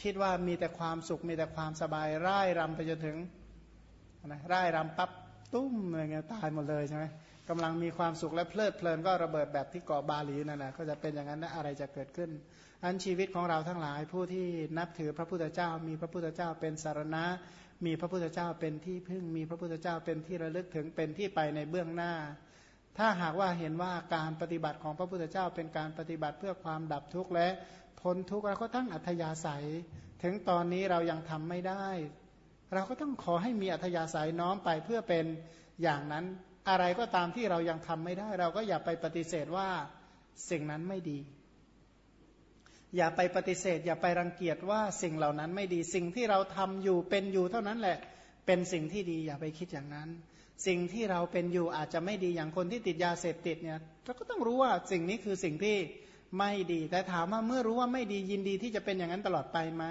คิดว่ามีแต่ความสุขมีแต่ความสบายร่ายรำไปจนถึงนะร่ายรำปั๊บ ตุ้มอะไรเงี้ยตายหมดเลยใช่ไหมกำลังมีความสุขและเพลิดเพลินก็ระเบิดแบบที่เกาะบาหลีนั่นแหละก็จะเป็นอย่างนั้นนะอะไรจะเกิดขึ้น อันชีวิตของเราทั้งหลายผู้ที่นับถือพระพุทธเจ้า มีพระพุทธเจ้าเป็นสารณะ มีพระพุทธเจ้าเป็นที่พึ่ง มีพระพุทธเจ้าเป็นที่ระลึกถึงเป็นที่ไปในเบื้องหน้า ถ้าหากว่าเห็นว่าการปฏิบัติของพระพุทธเจ้าเป็นการปฏิบัติเพื่อความดับทุกข์และพ้นทุกข์เราก็ตั้งอัธยาศัย ถึงตอนนี้เรายังทำไม่ได้ เราก็ต้องขอให้มีอัธยาศัยน้อมไปเพื่อเป็นอย่างนั้น อะไรก็ตามที่เรายังทำไม่ได้ เราก็อย่าไปปฏิเสธว่าสิ่งนั้นไม่ดี อย่าไปปฏิเสธ อย่าไปรังเกียจว่าสิ่งเหล่านั้นไม่ดี สิ่งที่เราทำอยู่เป็นอยู่เท่านั้นแหละ เป็นสิ่งที่ดีอย่าไปคิดอย่างนั้น สิ่งที่เราเป็นอยู่อาจจะไม่ดีอย่างคนที่ติดยาเสพติดเนี่ยเราก็ต้องรู้ว่าสิ่งนี้คือสิ่งที่ไม่ดี แต่ถามว่าเมื่อรู้ว่าไม่ดียินดีที่จะเป็นอย่างนั้นตลอดไปไหม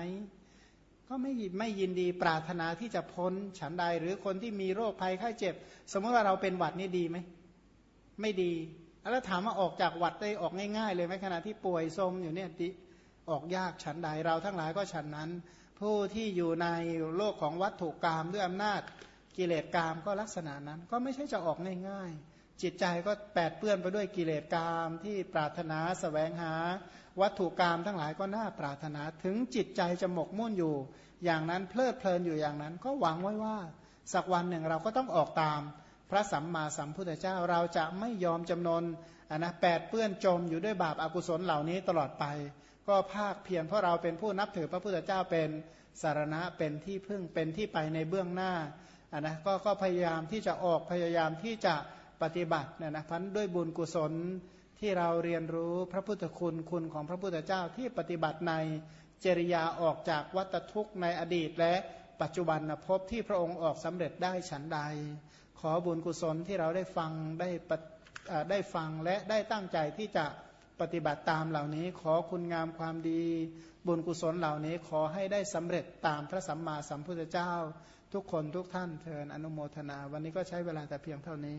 ก็ไม่ไม่ยินดีปรารถนาที่จะพ้นฉันใดหรือคนที่มีโรคภัยไข้เจ็บ สมมติว่าเราเป็นหวัดนี่ดีไหมไม่ดี แล้วถามว่าออกจากหวัดได้ออกง่ายๆ เลยไหมขณะที่ป่วยทมอยู่เนี่ยออกยากฉันใดเราทั้งหลายก็ฉันนั้น ผู้ที่อยู่ในโลกของวัตถุกรรมด้วยอำนาจกิเลสกรรมก็ลักษณะนั้น ก็ไม่ใช่จะออกง่ายๆ จิตใจก็แปดเปื้อนไปด้วยกิเลสกรรมที่ปรารถนาสแสวงหา วัตถุกรรมทั้งหลายก็น่าปรารถนาถึงจิตใจจะหมกมุ่นอยู่ อย่างนั้นเพลิดเพลินอยู่อย่างนั้น ก็หวังไว้ว่า สักวันหนึ่งเราก็ต้องออกตาม พระสัมมาสัมพุทธเจ้าเราจะไม่ยอมจำนนอันนะแปดเปื้อนจมอยู่ด้วยบาปอากุศลเหล่านี้ตลอดไป ก็ภาคเพียรเพราะเราเป็นผู้นับถือพระพุทธเจ้าเป็นสารณะเป็นที่พึ่งเป็นที่ไปในเบื้องหน้าอันนะก็ก็พยายามที่จะออกพยายามที่จะ ปฏิบัติเนี่ยนะพันด้วยบุญกุศลที่เราเรียนรู้พระพุทธคุณคุณของพระพุทธเจ้าที่ปฏิบัติในจริยาออกจากวัตทุกข์ในอดีต และปัจจุบันนะพบที่พระองค์ออกสำเร็จได้ฉันใด ขอบุญกุศลที่เราได้ฟังได้ได้ฟังและได้ตั้งใจที่จะปฏิบัติตามเหล่านี้ ขอคุณงามความดี บุญกุศลเหล่านี้ขอให้ได้สำเร็จตามพระสัมมาสัมพุทธเจ้า ทุกคนทุกท่านเทินอนุโมทนา วันนี้ก็ใช้เวลาแต่เพียงเท่านี้